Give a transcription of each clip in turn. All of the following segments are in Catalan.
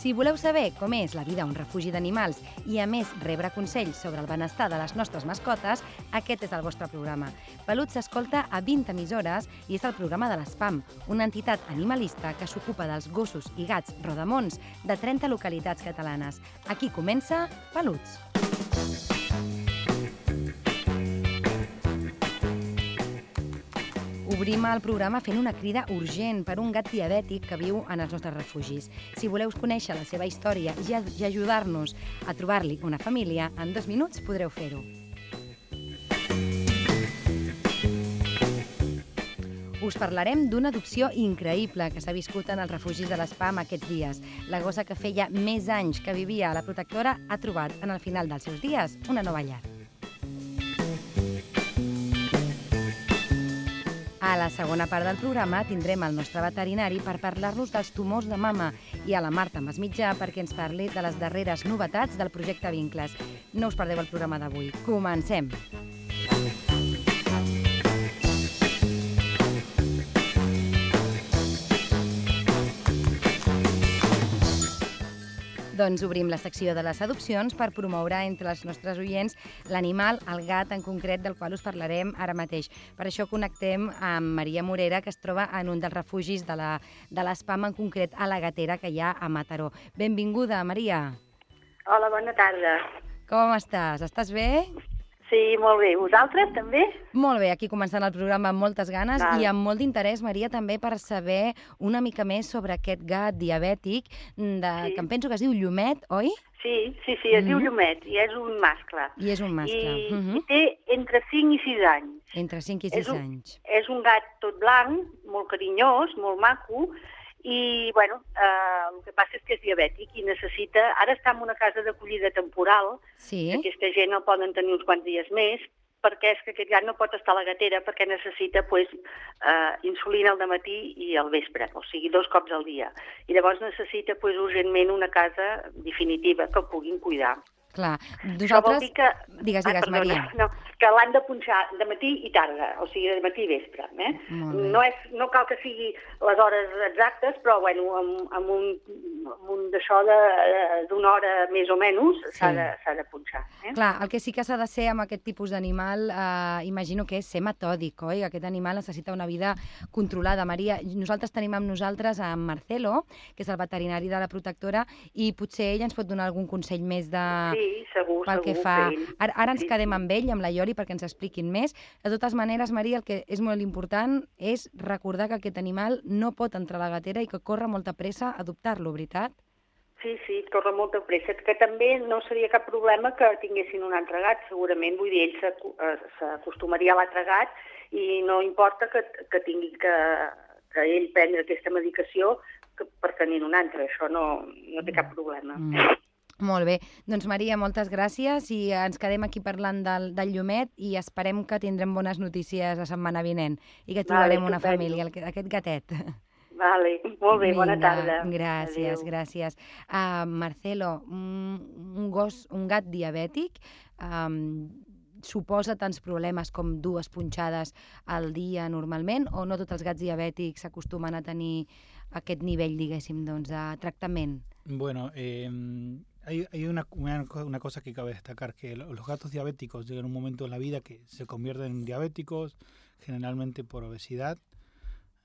Si voleu saber com és la vida a un refugi d'animals i, a més, rebre consells sobre el benestar de les nostres mascotes, aquest és el vostre programa. Peluts s'escolta a 20 emissores i és el programa de l'ESPAM, una entitat animalista que s'ocupa dels gossos i gats rodamons de 30 localitats catalanes. Aquí comença Peluts. Obrim el programa fent una crida urgent per un gat diabètic que viu en els nostres refugis. Si voleu conèixer la seva història i, i ajudar-nos a trobar-li una família, en dos minuts podreu fer-ho. Us parlarem d'una adopció increïble que s'ha viscut en els refugis de l'ESPAM aquests dies. La gossa que feia més anys que vivia a la protectora ha trobat, en el final dels seus dies, una nova llar. A la segona part del programa tindrem el nostre veterinari per parlar-nos dels tumors de mama i a la Marta Masmitjà perquè ens parli de les darreres novetats del projecte Vincles. No us perdeu el programa d'avui. Comencem! Doncs obrim la secció de les adopcions per promoure entre els nostres oients l'animal, el gat en concret, del qual us parlarem ara mateix. Per això connectem amb Maria Morera, que es troba en un dels refugis de l'ESPAM, en concret a la gatera que hi ha a Mataró. Benvinguda, Maria. Hola, bona tarda. Com estàs? Estàs bé? Sí, molt bé. Vosaltres, també? Molt bé, aquí començant el programa amb moltes ganes Val. i amb molt d'interès, Maria, també per saber una mica més sobre aquest gat diabètic de, sí. que em penso que es diu Llumet, oi? Sí, sí, sí, es mm. diu Llumet i és un mascle. I és un mascle. I, mm -hmm. i té entre 5 i 6 anys. Entre 5 i 6 és un, anys. És un gat tot blanc, molt carinyós, molt maco, i bueno, eh, el que passa és que és diabètic i necessita... Ara està en una casa d'acollida temporal, sí. aquesta gent el poden tenir uns quants dies més, perquè és que aquest gat no pot estar a la gatera perquè necessita pues, eh, insulina al matí i al vespre, o sigui, dos cops al dia. I llavors necessita pues, urgentment una casa definitiva que el puguin cuidar. Clar, vosaltres... que... Digues, digues, ah, perdona, Maria. No, que l'han de punxar de matí i tarda, o sigui, de matí i vespre. Eh? No, és, no cal que sigui les hores exactes, però bueno, amb, amb un, amb un d'això d'una hora més o menys s'ha sí. de, de punxar. Eh? Clar, el que sí que s'ha de ser amb aquest tipus d'animal, eh, imagino que és ser metòdic, oi? Aquest animal necessita una vida controlada. Maria, nosaltres tenim amb nosaltres a Marcelo, que és el veterinari de la protectora, i potser ell ens pot donar algun consell més de... Sí Sí, segur, pel segur. que fa... Ara, ara ens sí, quedem amb ell, amb la Ioli, perquè ens expliquin més. De totes maneres, Maria, el que és molt important és recordar que aquest animal no pot entrar a la gatera i que corre molta pressa a adoptar-lo, veritat? Sí, sí, corre molta pressa, que també no seria cap problema que tinguessin un altre gat, segurament, vull dir, ell eh, s'acostumaria a l'altre gat i no importa que, que tingui que, que ell prendre aquesta medicació que per tenir un altre, això no, no té cap problema. Mm. Molt bé. Doncs Maria, moltes gràcies i ens quedem aquí parlant del, del Llumet i esperem que tindrem bones notícies la setmana vinent i que trobarem vale, una família, aquest gatet. Vale, molt bé, Vinga, bona tarda. Gràcies, Adéu. gràcies. Uh, Marcelo, un, un gos, un gat diabètic, um, suposa tants problemes com dues punxades al dia normalment o no tots els gats diabètics s'acostumen a tenir aquest nivell, diguéssim, doncs, de tractament? Bueno, eh, hay, hay una, una, una, cosa que cabe destacar, que los gatos diabéticos llegan a un momento en la vida que se convierten en diabéticos, generalmente por obesidad,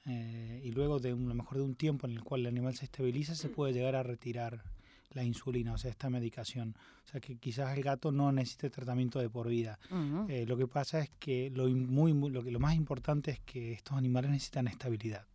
eh, y luego de un, a lo mejor de un tiempo en el cual el animal se estabiliza, se puede llegar a retirar la insulina, o sea, esta medicación. O sea, que quizás el gato no necesite tratamiento de por vida. Uh -huh. eh, lo que pasa es que lo, muy, muy, lo, que, lo más importante es que estos animales necesitan estabilidad.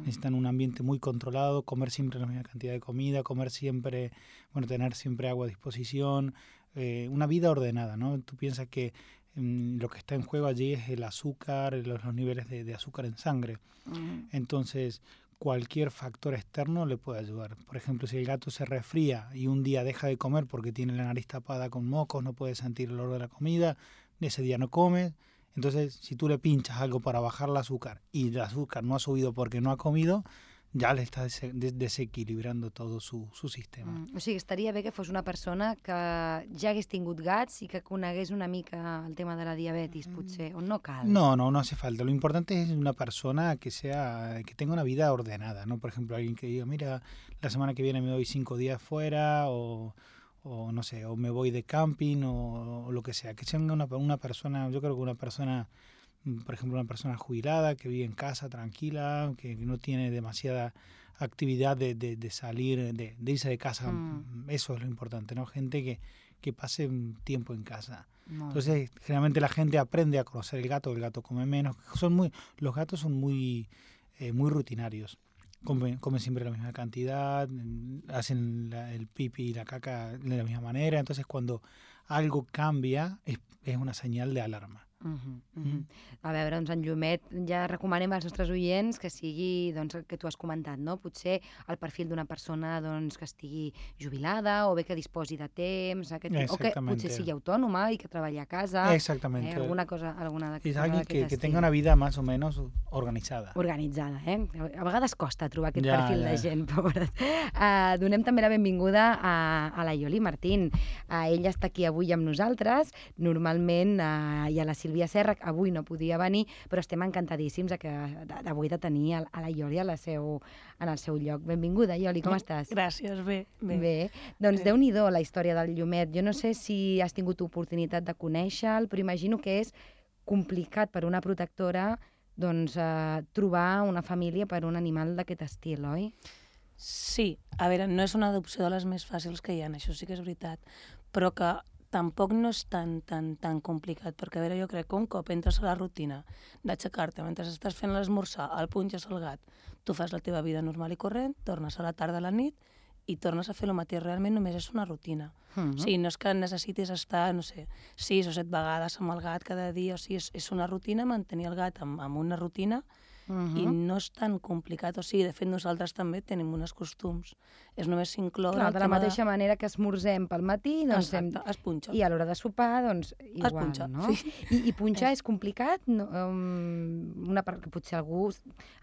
Necesitan un ambiente muy controlado, comer siempre la misma cantidad de comida, comer siempre, bueno, tener siempre agua a disposición, eh, una vida ordenada, ¿no? Tú piensas que mm, lo que está en juego allí es el azúcar, los, los niveles de, de, azúcar en sangre. Mm. Entonces, cualquier factor externo le puede ayudar. Por ejemplo, si el gato se resfría y un día deja de comer porque tiene la nariz tapada con mocos, no puede sentir el olor de la comida, ese día no come, entonces, si tú le pinchas algo para bajar el azúcar y el azúcar no ha subido porque no ha comido, ya le está des des desequilibrando todo su, su sistema. Mm, o sigui, estaria bé que fos una persona que ja hagués tingut gats i que conegués una mica el tema de la diabetis, potser, o no cal? No, no, no hace falta. Lo importante es una persona que sea, que tenga una vida ordenada, ¿no? Por ejemplo, alguien que diga, mira, la semana que viene me doy cinco días fuera o, o no sé, o me voy de camping o, o lo que sea. Que sea una, una persona, yo creo que una persona, por ejemplo, una persona jubilada que vive en casa tranquila, que no tiene demasiada actividad de, de, de salir, de, de irse de casa. Mm. Eso es lo importante, ¿no? Gente que, que pase un tiempo en casa. Entonces, generalmente la gente aprende a conocer el gato, el gato come menos. Son muy, los gatos son muy, eh, muy rutinarios. Comen, comen siempre la misma cantidad, hacen la- el pipi y la caca de la misma manera. Entonces, cuando algo cambia, es, es una señal de alarma. Uh -huh, uh. -huh. A veure, doncs en Llumet ja recomanem als nostres oients que sigui doncs, el que tu has comentat, no? Potser el perfil d'una persona doncs, que estigui jubilada o bé que disposi de temps, aquest, o que potser sigui autònoma i que treballi a casa, Exactamente. eh? alguna cosa, alguna cosa alguien que, que tenga una vida más o menos organizada. organitzada, eh? A vegades costa trobar aquest Ja, perfil de ja. gent, pobres. Uh, donem també la benvinguda a, a la Ioli Martín. Uh, ella està aquí avui amb nosaltres. Normalment uh, hi ha la Sílvia Serra, que avui no podia venir, però estem encantadíssims d'avui de tenir a, la Ioli a la seu, en el seu lloc. Benvinguda, Ioli, com estàs? Gràcies, bé. Bé. Bé, doncs Bé. déu nhi la història del Llumet. Jo no sé si has tingut oportunitat de conèixer-lo, però imagino que és complicat per una protectora doncs, eh, trobar una família per un animal d'aquest estil, oi? Sí, a veure, no és una adopció de les més fàcils que hi ha, això sí que és veritat, però que tampoc no és tan, tan, tan complicat, perquè a veure, jo crec que un cop entres a la rutina d'aixecar-te mentre estàs fent l'esmorzar, el punxes al gat, tu fas la teva vida normal i corrent, tornes a la tarda a la nit i tornes a fer el mateix. Realment només és una rutina. Uh -huh. O sigui, no és que necessitis estar, no sé, sis o set vegades amb el gat cada dia, o sigui, és, és una rutina, mantenir el gat amb, amb una rutina Uh uh -huh. i no és tan complicat. O sigui, de fet, nosaltres també tenim uns costums. És només s'incloure Clar, de la mateixa manera que esmorzem pel matí, doncs hem... Exacte, es punxa. i a l'hora de sopar, doncs, igual, punxa, no? sí. I, I punxar és complicat? No, um, una part que potser algú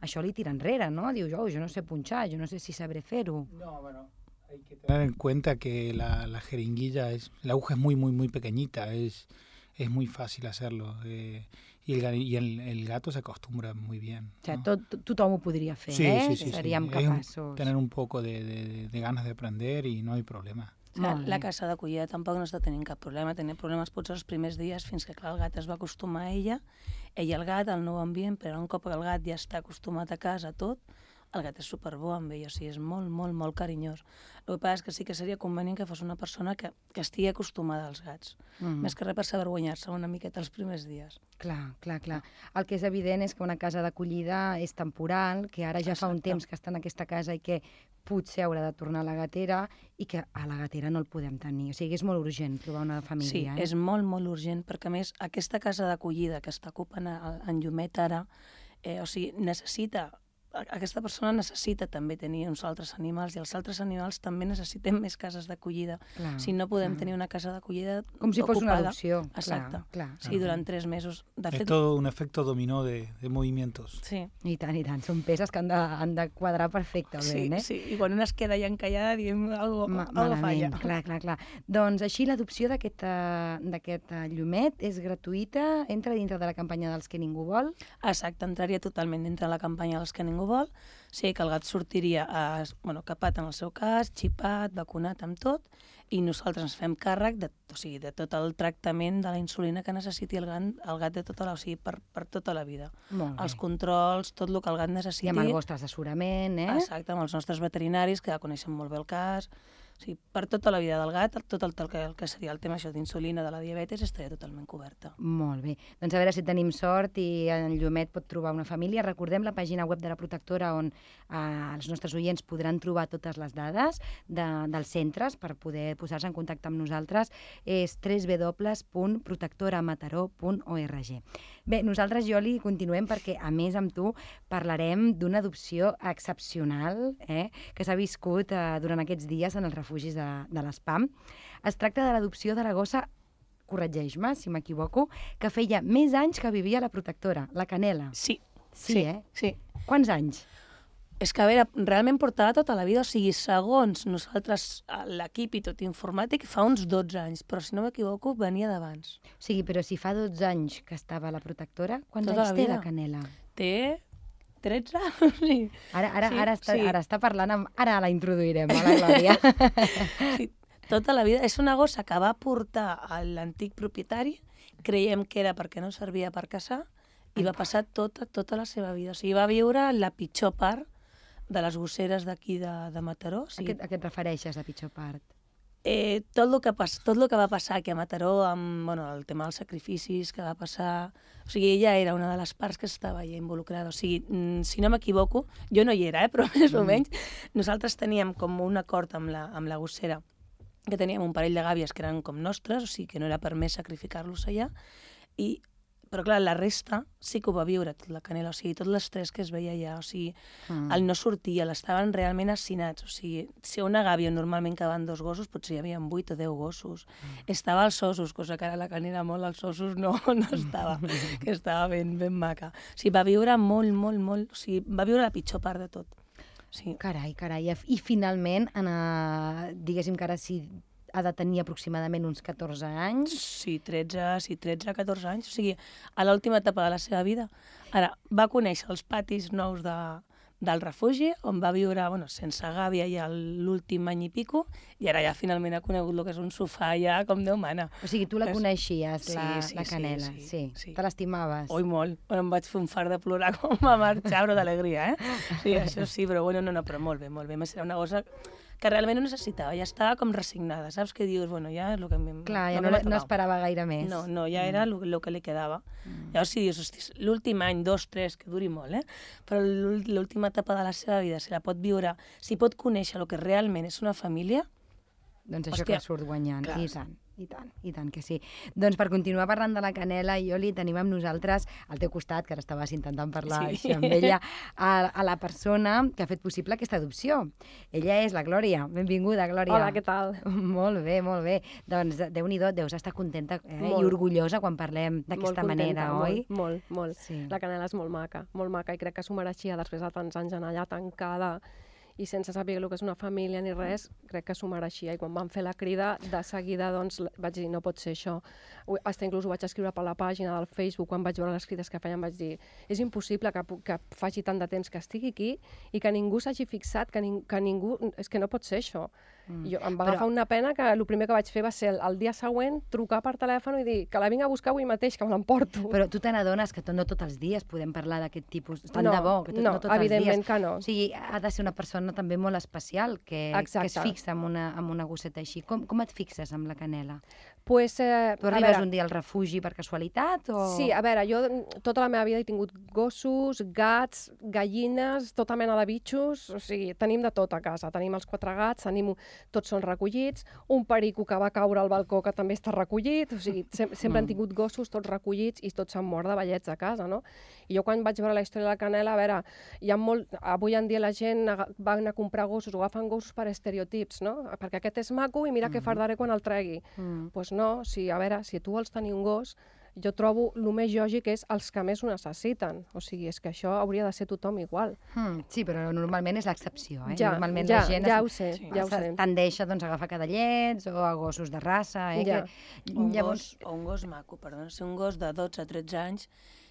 això li tira enrere, no? Diu, jo, jo no sé punxar, jo no sé si sabré fer-ho. No, bueno, hay que tener en cuenta que la, la jeringuilla es, la aguja es muy, muy, muy pequeñita, es, es muy fácil hacerlo. eh, y el, y el, el gato se acostumbra muy bien. O sigui, ¿no? tot, tothom ho podria fer, Sí, eh? sí, sí, sí. Seríem un- capaços. Tener un poco de, de- de ganas de aprender y no hay problema. O sigui, Molt la casa d'acollida tampoc no està tenint cap problema. Tenia problemes potser els primers dies fins que clar, el gat es va acostumar a ella, ella al gat, al nou ambient, però un cop el gat ja està acostumat a casa a tot, el gat és superbo amb ell, o sigui, és molt, molt, molt carinyós. El que passa és que sí que seria convenient que fos una persona que, que estigui acostumada als gats, Mm. més que res per saber guanyar-se una miqueta els primers dies. Clar, clar, clar. El que és evident és que una casa d'acollida és temporal, que ara ja fa un Exacte. temps que està en aquesta casa i que potser haurà de tornar a la gatera i que a la gatera no el podem tenir. O sigui, és molt urgent trobar una Sí, família. eh? és molt, molt urgent, perquè a més aquesta casa d'acollida que està ocupant en Llumet ara, eh, o sigui, necessita aquesta persona necessita també tenir uns altres animals i els altres animals també necessitem més cases d'acollida. Si no podem clar. tenir una casa d'acollida Com si fos una ocupada. adopció. Exacte. Clar, clar. Sí, durant tres mesos. De Es fet, todo un efecto dominó de, de movimientos. sí, I tant, i tant. Són peces que han de, han de quadrar sí, perfectament, eh? sí. I quan una es queda ja encallada diem algo, Ma algo falla. malament, clar, clar, clar. Doncs així l'adopció d'aquest eh, d'aquest, eh, llumet és gratuïta, entra dintre de la campanya dels que ningú vol. Exacte, entraria totalment dintre de la campanya dels que ningú vol. Sí, que el gat sortiria a, bueno, capat en el seu cas, xipat, vacunat amb tot, i nosaltres ens fem càrrec de, o sigui, de tot el tractament de la insulina que necessiti el gat, el gat de tota la, o sigui, per, per tota la vida. Els controls, tot el que el gat I necessiti. amb el vostre assessorament, eh? Exacte, amb els nostres veterinaris, que ja coneixen molt bé el cas. O sigui, per tota la vida del gat, tot el, el, que, el que seria el tema això d'insulina, de la diabetes, estaria totalment coberta. Molt bé. Doncs a veure si tenim sort i en Llumet pot trobar una família. Recordem la pàgina web de la protectora on eh, els nostres oients podran trobar totes les dades de, dels centres per poder posar-se en contacte amb nosaltres. És www.protectoramataró.org. Bé, nosaltres, Joli, continuem perquè, a més, amb tu parlarem d'una adopció excepcional eh, que s'ha viscut eh, durant aquests dies en els refugis de, de l'ESPAM. Es tracta de l'adopció de la gossa corregeix-me si m'equivoco, que feia més anys que vivia la protectora, la Canela. Sí, Sí, eh? sí. Quants anys? És que, a veure, realment portava tota la vida, o sigui, segons nosaltres, l'equip i tot informàtic, fa uns 12 anys, però si no m'equivoco, venia d'abans. O sigui, però si fa 12 anys que estava la protectora, quants Tota anys la té vida. la Canela? Té 13? sí. Ara, ara, Sí, ara, està, sí. ara està parlant amb... Ara la introduirem, a la Glòria. sí. Tota la vida. És una gossa que va portar a l'antic propietari, creiem que era perquè no servia per caçar, i va passar tota, tota la seva vida. O sigui, va viure la pitjor part de les gosseres d'aquí de, de Mataró. O a, sigui, què, a què et refereixes, a pitjor part? Eh, tot, el que pas, tot el que va passar aquí a Mataró amb bueno, el tema dels sacrificis que va passar... O sigui, ella era una de les parts que estava ja involucrada. O sigui, mm, si no m'equivoco, jo no hi era, eh, però més o menys, nosaltres teníem com un acord amb la, amb la gossera que teníem un parell de gàbies que eren com nostres, o sigui que no era permès sacrificar-los allà, i, però clar, la resta sí que ho va viure, tot la canela, o sigui, tot l'estrès que es veia allà, o sigui, Mm. el no sortia, l'estaven realment assinats, o sigui, si a una gàbia normalment caben dos gossos, potser hi havia 8 o 10 gossos. Estava als ossos, cosa que ara la canela molt als ossos no, no estava, que estava ben, ben maca. O sigui, va viure molt, molt, molt, o sigui, va viure la pitjor part de tot. Sí. Carai, carai. I finalment, en, uh, diguéssim que ara sí ha de tenir aproximadament uns 14 anys. Sí, 13, sí, 13, 14 anys, o sigui, a l'última etapa de la seva vida. Ara, va conèixer els patis nous de, del refugi, on va viure, bueno, sense gàbia ja l'últim any i pico, i ara ja finalment ha conegut el que és un sofà ja com Déu mana. O sigui, tu la coneixies, la, Sí, sí, la sí, Canela. sí, sí. sí. Te l'estimaves. Oi, molt. Bueno, em vaig fer un far de plorar com va marxar, però d'alegria, eh? Sí, això sí, però bueno, no, no, però molt bé, molt bé. Més, era una cosa que realment no necessitava, ja estava com resignada, saps? Que dius, bueno, ja és el que... Clar, ja no, no esperava gaire més. No, no, ja era el que li quedava. Mm. Llavors, si dius, hosti, l'últim any, dos, tres, que duri molt, eh? Però l'úl- l'última etapa de la seva vida, si la pot viure, si pot conèixer el que realment és una família, Doncs això Hòstia, que surt guanyant. clar, I tant, i tant, i tant que sí. Doncs per continuar parlant de la Canela, Ioli, tenim amb nosaltres al teu costat, que ara estaves intentant parlar Sí. així amb ella, a, a la persona que ha fet possible aquesta adopció. Ella és la Glòria. Benvinguda, Glòria. Hola, què tal? Molt bé, molt bé. Doncs, Déu-n'hi-do, deus estar contenta eh, i orgullosa quan parlem d'aquesta manera, oi? Molt, molt, molt. Sí. La Canela és molt maca, molt maca, i crec que s'ho mereixia després de tants anys en allà tancada i sense saber el que és una família ni res, crec que s'ho mereixia. I quan van fer la crida, de seguida doncs, vaig dir, no pot ser això. Hasta inclús ho vaig escriure per la pàgina del Facebook, quan vaig veure les crides que feien, vaig dir, és impossible que, que faci tant de temps que estigui aquí i que ningú s'hagi fixat, que, ning que ningú... És que no pot ser això. Mm. Jo, em va Però- agafar una pena que el primer que vaig fer va ser el, el dia següent trucar per telèfon i dir que la vinc a buscar avui mateix, que me l'emporto. Però tu te n'adones que to- no tots els dies podem parlar d'aquest tipus, tant No, de bo, que tot, no, no, tots els dies. que no. O sigui, ha de ser una persona també molt especial que, que es fixa en una, en una gosseta així. Com, com et fixes amb la Canela? Pues, eh, Tu arribes veure, un dia al refugi per casualitat o...? Sí, a veure, jo mm, tota la meva vida he tingut gossos, gats, gallines, tota mena de bitxos, o sigui, tenim de tot a casa. Tenim els quatre gats, tenim, tots són recollits, un perico que va caure al balcó que també està recollit, o sigui, sem sempre Mm. han tingut gossos tots recollits i tots s'han mort de vellets a casa, no? I jo quan vaig veure la història de la Canela, a veure, hi ha molt... Avui en dia la gent va anar a comprar gossos, o agafen gossos per estereotips, no? Perquè aquest és maco i mira què fardaré quan el tregui. Mm. Pues no, si, a veure, si tu vols tenir un gos, jo trobo el més lògic és els que més ho necessiten. O sigui, és que això hauria de ser tothom igual. Mm, sí, però normalment és l'excepció, eh? Ja, normalment ja, la gent ja es- ho sé, Sí. ja ho es- sé. tendeix a doncs, agafar cadallets o a gossos de raça. Eh? Ja. Que, un, llavors, gos, o un gos maco, perdona, si un gos de 12-13 anys,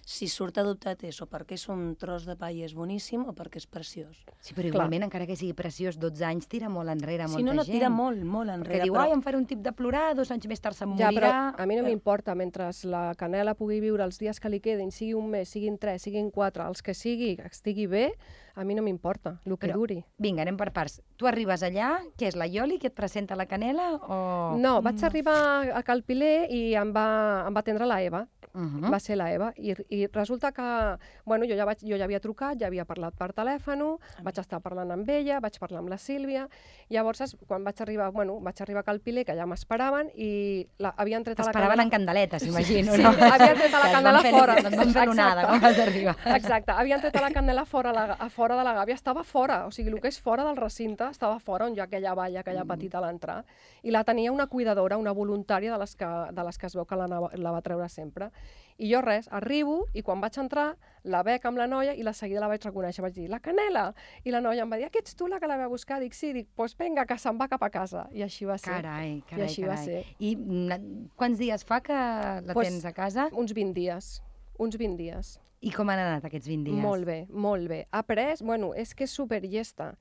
si surt adoptat és o perquè és un tros de pa i és boníssim o perquè és preciós. sí, però clar. igualment, encara que sigui preciós, 12 anys tira molt enrere Si molta no, no, gent. tira molt, molt Perquè enrere. diu, però... ai, em faré un tip de plorar, dos anys més tard se'm Ja, però morirà. a mi no m'importa, mentre la canela pugui viure els dies que li quedin, sigui un mes, siguin tres, siguin quatre, els que sigui, que estigui bé, a mi no m'importa, el que Però- duri. Vinga, anem per parts. Tu arribes allà, que és la Ioli, que et presenta la canela o...? No, vaig arribar a Calpiler i em va, em va atendre la Eva, Uh -huh. va ser la Eva, i, i resulta que, bueno, jo ja, vaig, jo ja havia trucat, ja havia parlat per telèfon, vaig estar parlant amb ella, vaig parlar amb la Sílvia, llavors, quan vaig arribar, bueno, vaig arribar a Calpiler, que ja m'esperaven, i la, havien tret a la canela... en candeletes, imagino, Sí, no? havien tret a la candela fora. Et van fer l'onada, com vas arribar. Exacte, havien tret a la candela fora, la, a fora de la gàbia, estava fora, o sigui, el que és fora del recinte, estava fora, on hi ha aquella valla, aquella petita a l'entrar, i la tenia una cuidadora, una voluntària de les que, de les que es veu que la, la va treure sempre. I jo res, arribo i quan vaig entrar la veig amb la noia i la seguida la vaig reconèixer. Vaig dir, la Canela! I la noia em va dir, que ets tu la que la va buscar? Dic, sí, dic, doncs pues vinga, que se'n va cap a casa. I així va ser. Carai, carai, I així carai. va ser. I mm, quants dies fa que la Pues, tens a casa? Uns 20 dies. Uns 20 dies. I com han anat aquests 20 dies? Molt bé, molt bé. Ha après, bueno, és que és super llesta,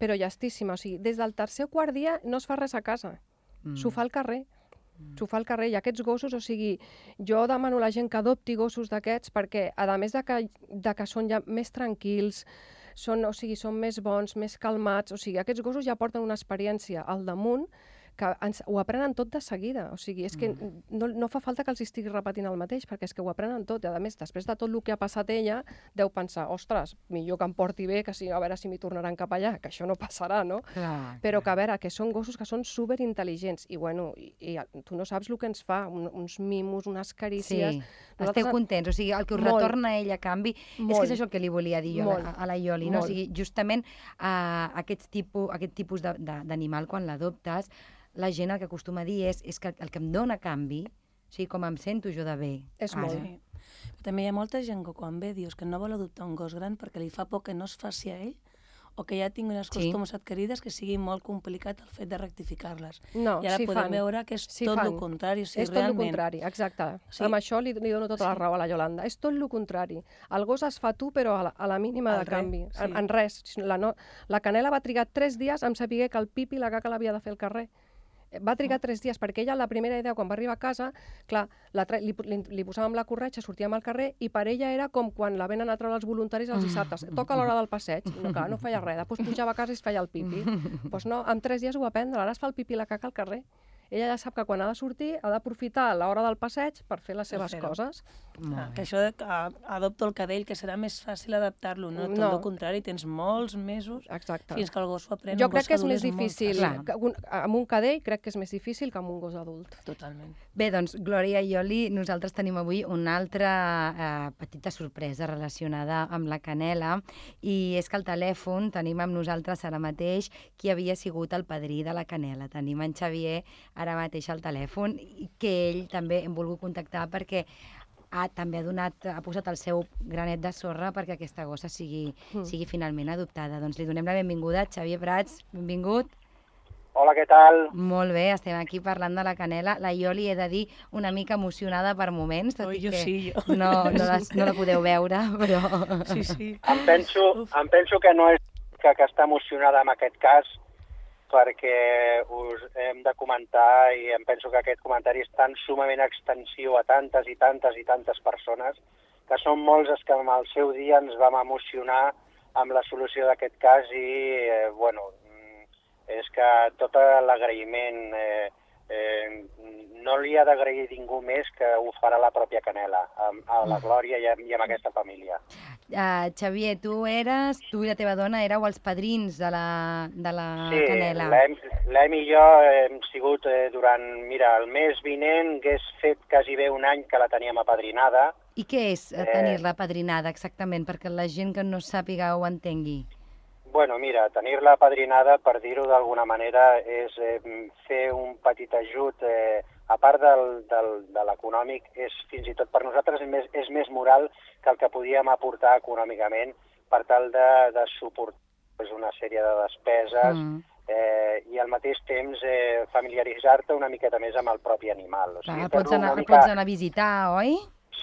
però llestíssima. O sigui, des del tercer o quart dia no es fa res a casa. Mm. S'ho fa al carrer. S'ho fa al carrer. I aquests gossos, o sigui, jo demano a la gent que adopti gossos d'aquests perquè, a més de que, de que són ja més tranquils, són, o sigui, són més bons, més calmats, o sigui, aquests gossos ja porten una experiència al damunt que ens, ho aprenen tot de seguida. O sigui, és que no, no fa falta que els estigui repetint el mateix, perquè és que ho aprenen tot. I, a més, després de tot el que ha passat ella, deu pensar, ostres, millor que em porti bé, que si, a veure si m'hi tornaran cap allà, que això no passarà, no? Clar, Però que, a veure, que són gossos que són super intel·ligents i, bueno, i, i tu no saps el que ens fa, un, uns mimos, unes carícies... Sí. Esteu contents, o sigui, el que us Molt. retorna a ell a canvi, és que Molt. és això que li volia dir jo Molt. a, a la Ioli, no? O Molt. sigui, justament uh, aquests tipus, aquest tipus d'animal, quan l'adoptes, la gent el que acostuma a dir és, és que el que em dona canvi, o sigui, com em sento jo de bé. És ara. molt. Sí. Però també hi ha molta gent que quan ve dius que no vol adoptar un gos gran perquè li fa por que no es faci a ell o que ja tingui unes Sí. costums adquirides que sigui molt complicat el fet de rectificar-les. No, I ara sí podem fan. veure que és Sí tot el contrari. O sigui, és tot el realment, contrari, exacte. Sí. Sí. Amb això li, li dono tota la Sí. raó a la Yolanda. És tot el contrari. El gos es fa tu, però a la, a la mínima Al de res, canvi. sí. En, en res. La, no, la Canela va trigar tres dies en saber que el pipi i la caca l'havia de fer al carrer. Va trigar tres dies, perquè ella, la primera idea, quan va arribar a casa, clar, la, li, li, li posàvem la corretja, sortíem al carrer, i per ella era com quan la venen a treure els voluntaris els dissabtes. Toca l'hora del passeig. No, clar, no feia res. Després pujava a casa i es feia el pipi. Doncs pues no, en tres dies ho va aprendre. Ara es fa el pipi i la caca al carrer. Ella ja sap que quan ha de sortir ha d'aprofitar l'hora del passeig per fer les seves coses. Ah, que això de que a- adopto el cadell, que serà més fàcil adaptar-lo, no? Tot No. el contrari, tens molts mesos Exacte. fins que el gos ho aprèn. Jo crec que és més molt difícil, fàcil. que un, amb un cadell crec que és més difícil que amb un gos adult. Totalment. Bé, doncs, Glòria i Oli, nosaltres tenim avui una altra eh, petita sorpresa relacionada amb la canela i és que al telèfon tenim amb nosaltres ara mateix qui havia sigut el padrí de la canela. Tenim en Xavier ara mateix al telèfon i que ell també hem volgut contactar perquè ha, també ha, donat, ha posat el seu granet de sorra perquè aquesta gossa sigui, Mm. sigui finalment adoptada. Doncs li donem la benvinguda. Xavier Prats, benvingut. Hola, què tal? Molt bé, estem aquí parlant de la canela. La Ioli, he de dir, una mica emocionada per moments, tot Oi, i jo que sí, jo. no, no, la, no la podeu veure, però... Sí, sí. Em penso, em penso que no és que, que està emocionada en aquest cas perquè us hem de comentar i em penso que aquest comentari és tan sumament extensiu a tantes i tantes i tantes persones que són molts els que en el seu dia ens vam emocionar amb la solució d'aquest cas i, eh, bueno, mm, és que tot l'agraïment eh, eh, no li ha d'agrair ningú més que ho farà la pròpia Canela, amb, a la Glòria i amb, i amb aquesta família. Uh, Xavier, tu eres, tu i la teva dona éreu els padrins de la, de la Sí, canela. l'Em l'Em i jo hem sigut eh, durant... Mira, el mes vinent hagués fet quasi bé un any que la teníem apadrinada. I què és eh, Eh. tenir-la padrinada, exactament, perquè la gent que no sàpiga ho entengui? Bueno, mira, tenir-la apadrinada, per dir-ho d'alguna manera, és eh, fer un petit ajut, eh, a part del, del, de l'econòmic, és fins i tot per nosaltres és més, és més moral que el que podíem aportar econòmicament per tal de, de suportar pues, una sèrie de despeses Mm. eh, i al mateix temps eh, familiaritzar-te una miqueta més amb el propi animal. O Clar, sigui, el pots, fer-lo anar, el pots anar a visitar, oi?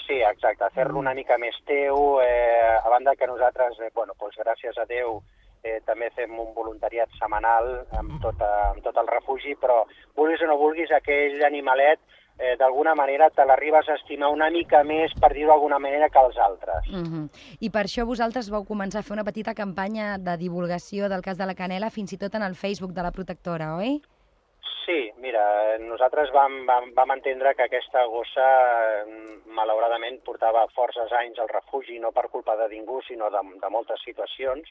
Sí, exacte, fer-lo una mica més teu, eh, a banda que nosaltres, eh, bueno, doncs gràcies a Déu, eh, també fem un voluntariat setmanal amb tot, eh, amb tot el refugi, però vulguis o no vulguis, aquell animalet eh, d'alguna manera te l'arribes a estimar una mica més, per dir-ho d'alguna manera, que els altres. Mm -hmm. I per això vosaltres vau començar a fer una petita campanya de divulgació del cas de la canela, fins i tot en el Facebook de la protectora, oi? Sí, mira, nosaltres vam, vam, vam entendre que aquesta gossa, eh, malauradament, portava forces anys al refugi, no per culpa de ningú, sinó de, de moltes situacions,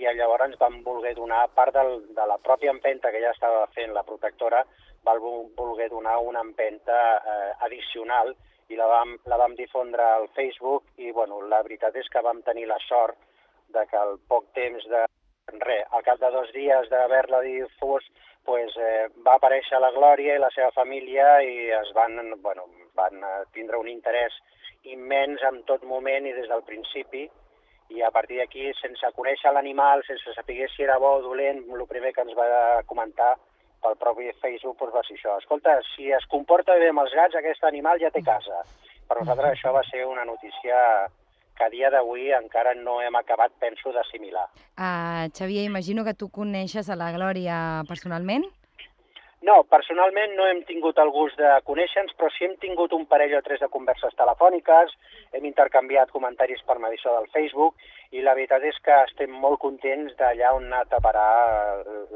i llavors vam voler donar, part del, de la pròpia empenta que ja estava fent la protectora, vam voler donar una empenta eh, addicional i la vam, la vam difondre al Facebook i bueno, la veritat és que vam tenir la sort de que al poc temps de... Re, al cap de dos dies d'haver-la difós, pues, eh, va aparèixer la Glòria i la seva família i es van, bueno, van eh, tindre un interès immens en tot moment i des del principi, i a partir d'aquí, sense conèixer l'animal, sense saber si era bo o dolent, el primer que ens va comentar pel propi Facebook doncs va ser això. Escolta, si es comporta bé amb els gats, aquest animal ja té casa. Per nosaltres això va ser una notícia que a dia d'avui encara no hem acabat, penso, d'assimilar. Uh, Xavier, imagino que tu coneixes a la Glòria personalment? No, personalment no hem tingut el gust de conèixer-nos, però sí hem tingut un parell o tres de converses telefòniques, hem intercanviat comentaris per medició del Facebook i la veritat és que estem molt contents d'allà on ha anat a parar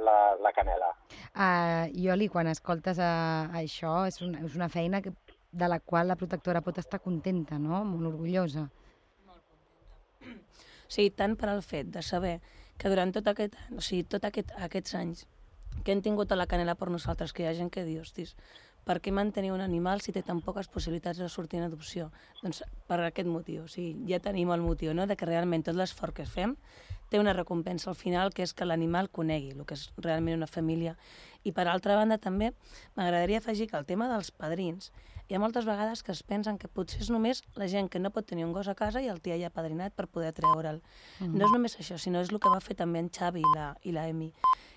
la, la canela. Uh, Ioli, quan escoltes uh, això, és una, és una feina que, de la qual la protectora pot estar contenta, no? Molt orgullosa. Sí, tant per al fet de saber que durant tot aquest, o sigui, tot aquest, aquests anys que hem tingut a la canela per nosaltres, que hi ha gent que diu, hostis, per què mantenir un animal si té tan poques possibilitats de sortir en adopció? Doncs per aquest motiu, o sigui, ja tenim el motiu, no?, de que realment tot l'esforç que fem té una recompensa al final, que és que l'animal conegui el que és realment una família. I per altra banda també m'agradaria afegir que el tema dels padrins, hi ha moltes vegades que es pensen que potser és només la gent que no pot tenir un gos a casa i el té ja padrinat per poder treure'l. Mm. No és només això, sinó és el que va fer també en Xavi i la, i la Emi.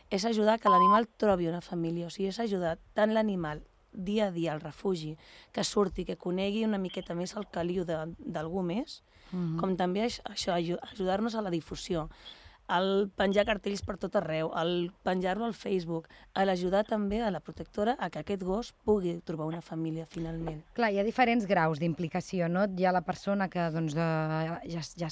És ajudar que l'animal trobi una família, o sigui, és ajudar tant l'animal dia a dia al refugi, que surti, que conegui una miqueta més el caliu d'algú més, mm -hmm. com també això, ajudar-nos a la difusió, al penjar cartells per tot arreu, al penjar-lo al Facebook, a l'ajudar també a la protectora a que aquest gos pugui trobar una família finalment. Clar, hi ha diferents graus d'implicació, no? Hi ha la persona que doncs, de, ja, ja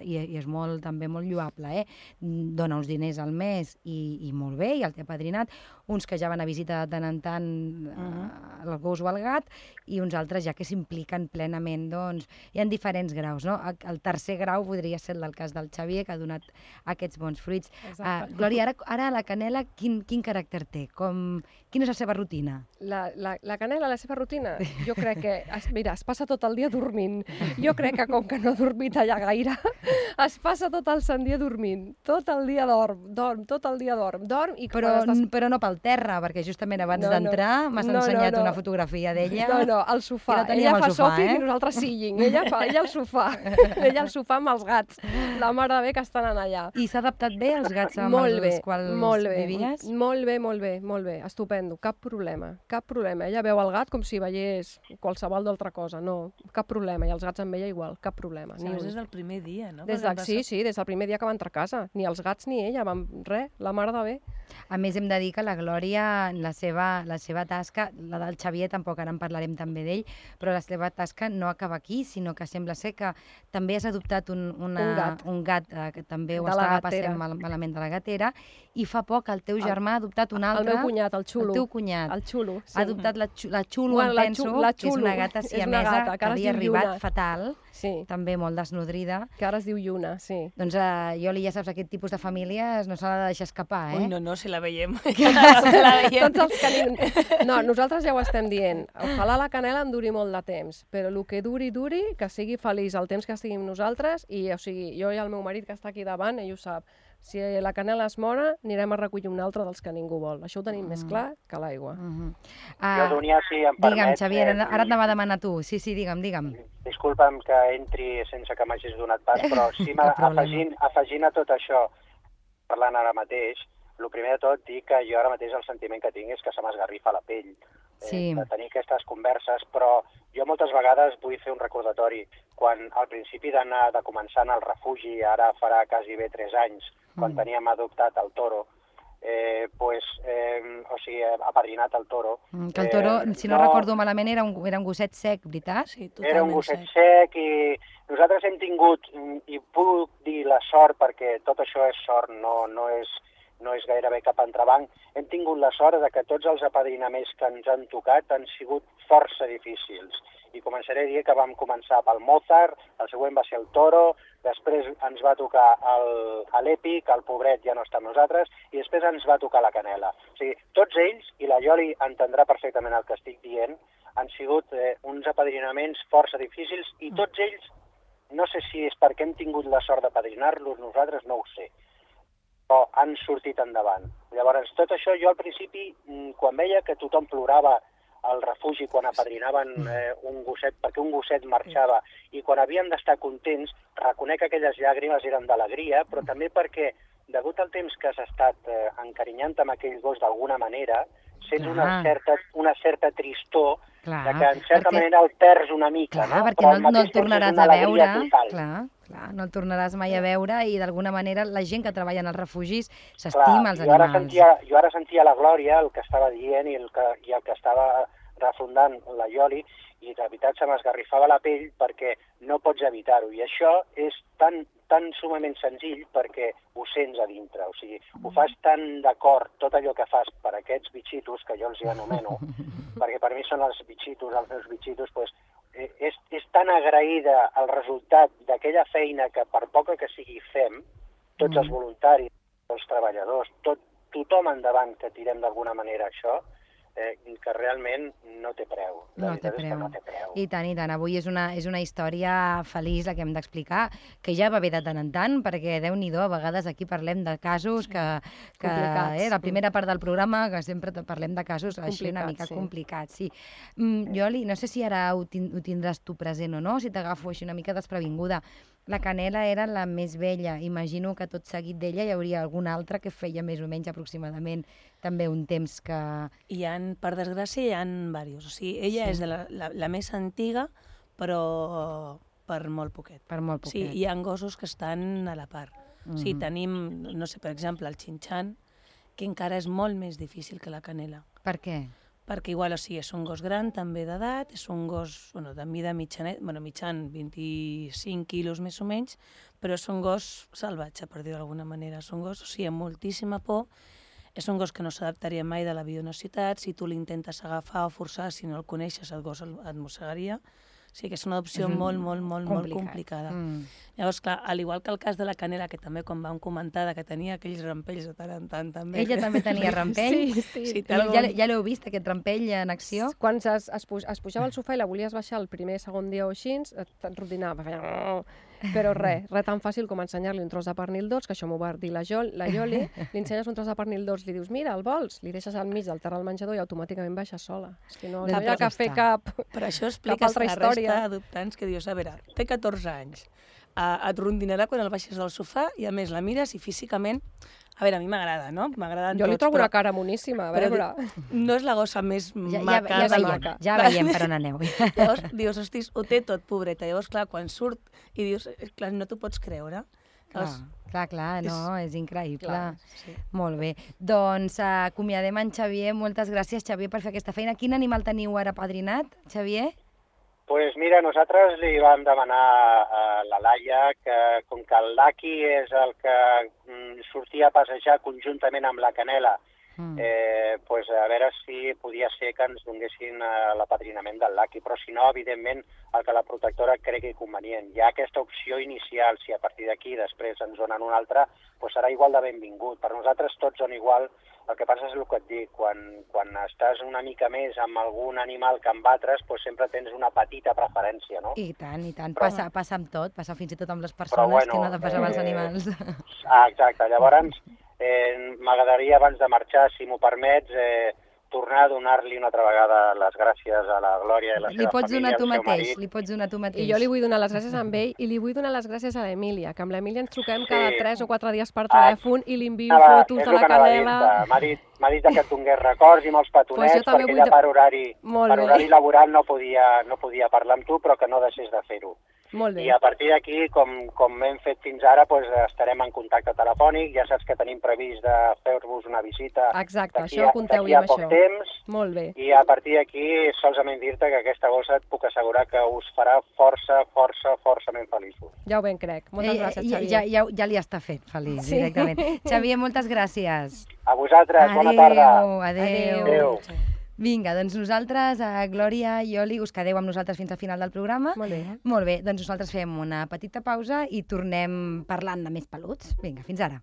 i, i és molt, també molt lloable, eh? dona uns diners al mes i, i molt bé, i el té padrinat, uns que ja van a visitar de tant en tant uh eh, -huh. El gos o el gat, i uns altres ja que s'impliquen plenament, doncs, hi ha diferents graus, no? El tercer grau podria ser el del cas del Xavier, que ha donat aquests bons fruits. Uh, Glòria, ara, ara la canela quin, quin caràcter té? Com, quina és la seva rutina? La, la, la canela, la seva rutina? Jo crec que, es, mira, es passa tot el dia dormint. Jo crec que com que no ha dormit allà gaire, es passa tot el sant dia dormint. Tot el dia dorm, dorm, tot el dia dorm, dorm i... Però, estàs... però no pel terra, perquè justament abans no, d'entrar no. m'has no, ensenyat no, no. una fotografia d'ella. No, no, al sofà. Ella fa sofà, eh? i nosaltres sillin. Ella, fa, ella al sofà. ella al sofà amb els gats. La mare de bé que estan allà. I s'ha adaptat bé als gats amb molt els bé, quals molt bé, vivies? Molt bé, molt bé, molt bé. Estupendo, cap problema. Cap problema. Ella veu el gat com si veiés qualsevol d'altra cosa. No, cap problema. I els gats amb ella igual, cap problema. Ni des del primer dia, no? Des de, sí, sí, des del primer dia que va entrar a casa. Ni els gats ni ella, vam, res, la mare de bé. A més, hem de dir que la Glòria, la seva, la seva tasca, la del Xavier tampoc, ara en parlarem també d'ell, però la seva tasca no acaba aquí, sinó que sembla ser que també has adoptat un, una, un gat, un gat eh, que també ho estava passant mal, malament de la gatera, i fa poc el teu germà ha adoptat un altre... El meu cunyat, el xulo. El teu cunyat. El xulo, sí. Ha adoptat la, la xulo, bueno, em penso, la xulo, que és una gata siamesa gata, que, que havia arribat fatal, sí. també molt desnodrida. Que ara es diu Lluna, sí. Doncs uh, jo li ja saps, aquest tipus de famílies no se l'ha de deixar escapar, eh? Ui, no, no, si la veiem. la veiem. Tots els canins... No, nosaltres ja ho estem dient. Ojalà la canela em duri molt de temps, però el que duri, duri, que sigui feliç el temps que estiguem nosaltres, i o sigui, jo i el meu marit que està aquí davant, ell ho sap si la canela es mora, anirem a recollir un altre dels que ningú vol. Això ho tenim mm. més clar que l'aigua. Mm -hmm. uh, jo, Dunia, si em permet... Digue'm, Xavier, eh, ara et anava a demanar tu. Sí, sí, digue'm, digue'm. Disculpa'm que entri sense que m'hagis donat pas, però sí, afegint, afegint a tot això, parlant ara mateix, el primer de tot, dir que jo ara mateix el sentiment que tinc és que se m'esgarrifa la pell sí. eh, de tenir aquestes converses, però jo moltes vegades vull fer un recordatori. Quan al principi d'anar de començar en el refugi, ara farà quasi bé 3 anys, quan mm. teníem adoptat el toro, eh, pues, eh, o sigui, apadrinat el toro. Mm, que el toro, eh, si no, no recordo malament, era un, era un gosset sec, veritat? Sí, Era un gosset sec. sec i nosaltres hem tingut, i puc dir la sort, perquè tot això és sort, no, no és no és gairebé cap entrebanc. Hem tingut la sort de que tots els apadrinaments que ens han tocat han sigut força difícils. I començaré a dir que vam començar pel Mozart, el següent va ser el Toro, després ens va tocar l'Epi, que el pobret ja no està amb nosaltres, i després ens va tocar la Canela. O sigui, tots ells, i la Joli entendrà perfectament el que estic dient, han sigut eh, uns apadrinaments força difícils i tots ells, no sé si és perquè hem tingut la sort d'apadrinar-los nosaltres, no ho sé, però han sortit endavant. Llavors, tot això jo al principi, mm, quan veia que tothom plorava al refugi quan apadrinaven eh, un gosset, perquè un gosset marxava, i quan havien d'estar contents, reconec que aquelles llàgrimes eren d'alegria, però també perquè, degut al temps que has estat eh, encarinyant amb aquell gos d'alguna manera, sents una certa, una certa tristor Clar, de que en certa perquè- manera el perds una mica, Clar, no? perquè Però no, no el tornaràs a veure, total. clar, clar, no el tornaràs mai a veure i d'alguna manera la gent que treballa en els refugis s'estima els jo ara, animals. sentia, jo ara sentia la Glòria, el que estava dient i el que, i el que estava refundant la Ioli, i de veritat se m'esgarrifava la pell perquè no pots evitar-ho. I això és tan, tan sumament senzill perquè ho sents a dintre. O sigui, ho fas tan d'acord, tot allò que fas per aquests bitxitos, que jo els hi anomeno, perquè per mi són els bitxitos, els meus bitxitos, pues, eh, és, és tan agraïda el resultat d'aquella feina que per poca que sigui fem, tots els voluntaris, els treballadors, tot, tothom endavant que tirem d'alguna manera això, eh, que realment no té preu. La No té preu. no té preu. I tant, i tant. Avui és una, és una història feliç la que hem d'explicar, que ja va bé de tant en tant, perquè déu nhi a vegades aquí parlem de casos que... que Complicats. eh, la primera part del programa, que sempre parlem de casos així una Complicats, mica sí. complicats, sí. Mm, Ioli, no sé si ara ho, tin ho tindràs tu present o no, si t'agafo així una mica desprevinguda. La Canela era la més vella. Imagino que tot seguit d'ella hi hauria alguna altra que feia més o menys aproximadament també un temps que... Hi ha, per desgràcia, hi ha diversos. O sigui, ella Sí. és de la, la, la més antiga, però per molt poquet. Per molt Sí, poquet. hi ha gossos que estan a la part. Mm Sí, Mhm. tenim, no sé, per exemple, el xinxan, que encara és molt més difícil que la canela. Per què? Perquè igual, o sigui, és un gos gran, també d'edat, és un gos bueno, de mida mitjanet, bueno, mitjan 25 quilos més o menys, però és un gos salvatge, per dir-ho d'alguna manera. És un gos, o sigui, amb moltíssima por, és un gos que no s'adaptaria mai de la ciutat, si tu l'intentes agafar o forçar, si no el coneixes, el gos el- et mossegaria. O sigui que és una opció És un- molt, molt, molt, molt complicada. Mm. Llavors, clar, al igual que el cas de la Canela, que també quan vam comentar de que tenia aquells rampells de tant en tant també. Ella també tenia rampell? Sí, sí. Sí, algun- ja, ja l'heu vist, aquest rampell en acció? Quan es, es, puj, es pujava al sofà i la volies baixar el primer, segon dia o així, et, et rodinava, feia... Però res, res tan fàcil com ensenyar-li un tros de pernil dolç, que això m'ho va dir la, Jol, la Ioli, li ensenyes un tros de pernil dolç, li dius, mira, el vols? Li deixes al mig del terra del menjador i automàticament baixa sola. És que no, no hi ha però que fer cap... Per això expliques altra a la història. resta d'adoptants que dius, a veure, té 14 anys, uh, et rondinarà quan el baixes del sofà i a més la mires i físicament, a veure, a mi m'agrada, no? M'agraden Jo li tots, trobo però una cara moníssima, a però veure. no és la gossa més Ja, ja, maca ja, del veiem, món. ja veiem per on aneu. Llavors dius, hostis, ho té tot, pobreta. Llavors, clar, quan surt i dius, eh, clar, no t'ho pots creure. Clar, clar, clar, no, és increïble. Clar, sí. Molt bé. Doncs uh, acomiadem en Xavier. Moltes gràcies, Xavier, per fer aquesta feina. Quin animal teniu ara padrinat, Xavier? Pues mira, nosaltres li vam demanar a la Laia que, com que el Laki és el que mm, sortia a passejar conjuntament amb la Canela, Mm. eh, pues a veure si podia ser que ens donguessin eh, l'apadrinament del Laki, però si no, evidentment, el que la protectora cregui convenient. Hi ha aquesta opció inicial, si a partir d'aquí després ens donen una altra, pues serà igual de benvingut. Per nosaltres tots són igual, el que passa és el que et dic, quan, quan estàs una mica més amb algun animal que amb altres, pues sempre tens una petita preferència, no? I tant, i tant. Però- Passa, passa amb tot, passa fins i tot amb les persones bueno, que no ha de passar amb els eh, animals. Ah, exacte. Llavors, eh, m'agradaria, abans de marxar, si m'ho permets, eh, tornar a donar-li una altra vegada les gràcies a la Glòria i la Li seva pots donar família, tu al seu mateix, marit. li pots donar tu mateix. I jo li vull donar les gràcies a ell i li vull donar les gràcies a l'Emília, que amb l'Emília ens truquem cada Sí. 3 o 4 dies per Ah, telèfon i li envio Anava- fotos de la canela. M'ha dit, dit que et donés records i els petonets, Pues perquè vull ella de- per horari, Molt per bé. horari laboral no podia, no podia parlar amb tu, però que no deixés de fer-ho. Molt bé. I a partir d'aquí, com, com hem fet fins ara, doncs estarem en contacte telefònic. Ja saps que tenim previst de fer-vos una visita Exacte, d'aquí això a- d'aquí a amb poc això. temps. Molt bé. I a partir d'aquí, solament dir-te que aquesta gossa et puc assegurar que us farà força, força, forçament feliços. Ja ho ben crec. Moltes Eh, gràcies, ja, Xavier. ja, ja, ja li està fet feliç, Sí. directament. Xavier, moltes gràcies. A vosaltres, bona tarda. Adéu, Adéu. Vinga, doncs nosaltres, a Glòria i Oli, us quedeu amb nosaltres fins al final del programa. Molt bé. Molt bé, doncs nosaltres fem una petita pausa i tornem parlant de més peluts. Vinga, fins ara.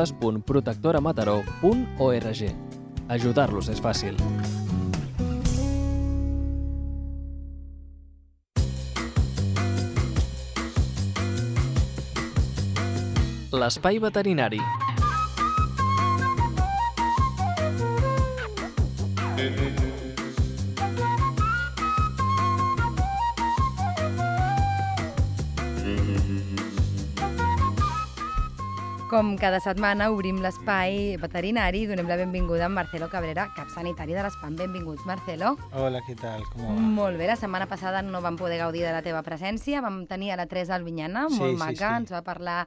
www.protectoramataró.org Ajudar-los és fàcil. L'espai veterinari. Com cada setmana obrim l'espai veterinari i donem la benvinguda a Marcelo Cabrera, cap sanitari de l'ESPAM. Benvinguts, Marcelo. Hola, què tal? Com va? Molt bé, la setmana passada no vam poder gaudir de la teva presència. Vam tenir a la Teresa Albinyana, Sí, molt sí, maca, sí. ens va parlar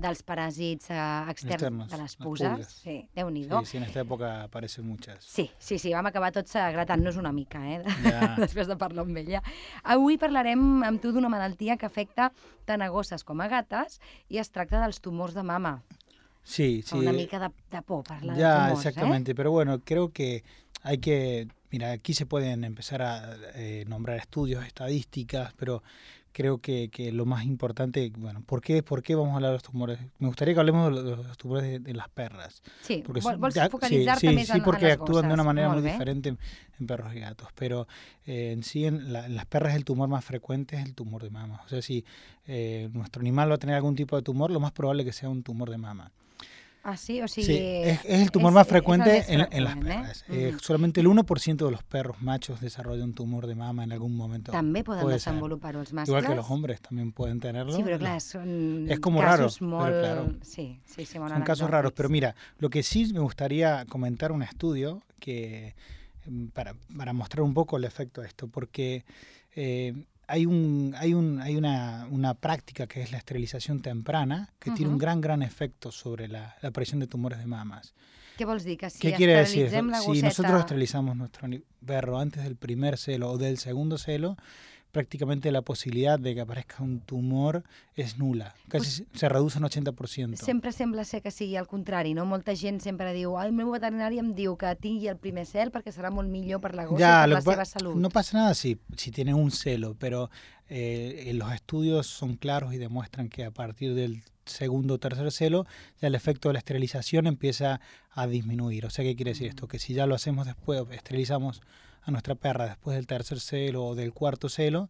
dels paràsits eh, externs Externos, de les puses. Sí, Déu-n'hi-do. Sí, sí, en esta época aparecen muchas. Sí, sí, sí, vam acabar tots eh, gratant-nos una mica, eh? Ja. després de parlar amb ella. Avui parlarem amb tu d'una malaltia que afecta tant a gosses com a gates i es tracta dels tumors de mama. Sí, Fa sí. una mica de, de por parlar de Ya, tumors, exactamente. Pero bueno, creo que hay que, mira, aquí se pueden empezar a eh, nombrar estudios, estadísticas, pero creo que, que lo más importante, bueno, ¿por qué, ¿por qué vamos a hablar de los tumores? Me gustaría que hablemos de los, tumores de, de las perras. Sí, Porque vol, sí, sí, en, porque en actúan de una manera Molt muy bé. diferente en, en perros y gatos. Pero eh, en sí, en, la- en las perras el tumor más frecuente es el tumor de mama. O sea, si eh, nuestro animal va a tener algún tipo de tumor, lo más probable que sea un tumor de mama. Ah, sí? O sigui... Sí, es, es el tumor más frecuente en, en las eh? perras. Eh, Mhm. solamente el 1% de los perros machos desarrolla un tumor de mama en algún momento. També poden Puede els mascles? Igual que los hombres también pueden tenerlo. Sí, però clar, són Es como casos pero molt... claro. Sí, sí, sí, Son casos raros, pero mira, lo que sí me gustaría comentar un estudio que mm, para, para mostrar un poco el efecto de esto, porque eh, hay un hay un hay una, una práctica que es la esterilización temprana que tiene un gran gran efecto sobre la, la aparición de tumores de mamas. Què vols dir? Que si ¿Qué quiere decir? Si nosotros esterilizamos nuestro perro antes del primer celo o del segundo celo, prácticamente la posibilidad de que aparezca un tumor es nula. Casi se reduce un 80%. Sempre sembla ser que sigui al contrari, no? Molta gent sempre diu ai, el meu veterinari em diu que tingui el primer cel perquè serà molt millor per la gossa i per que la seva salut. no pasa nada si, si tiene un celo, pero eh, eh, los estudios son claros y demuestran que a partir del segundo o tercer celo, ya el efecto de la esterilización empieza a disminuir. O sea, ¿qué quiere decir esto? Que si ya lo hacemos después, esterilizamos a nuestra perra después del tercer celo o del cuarto celo,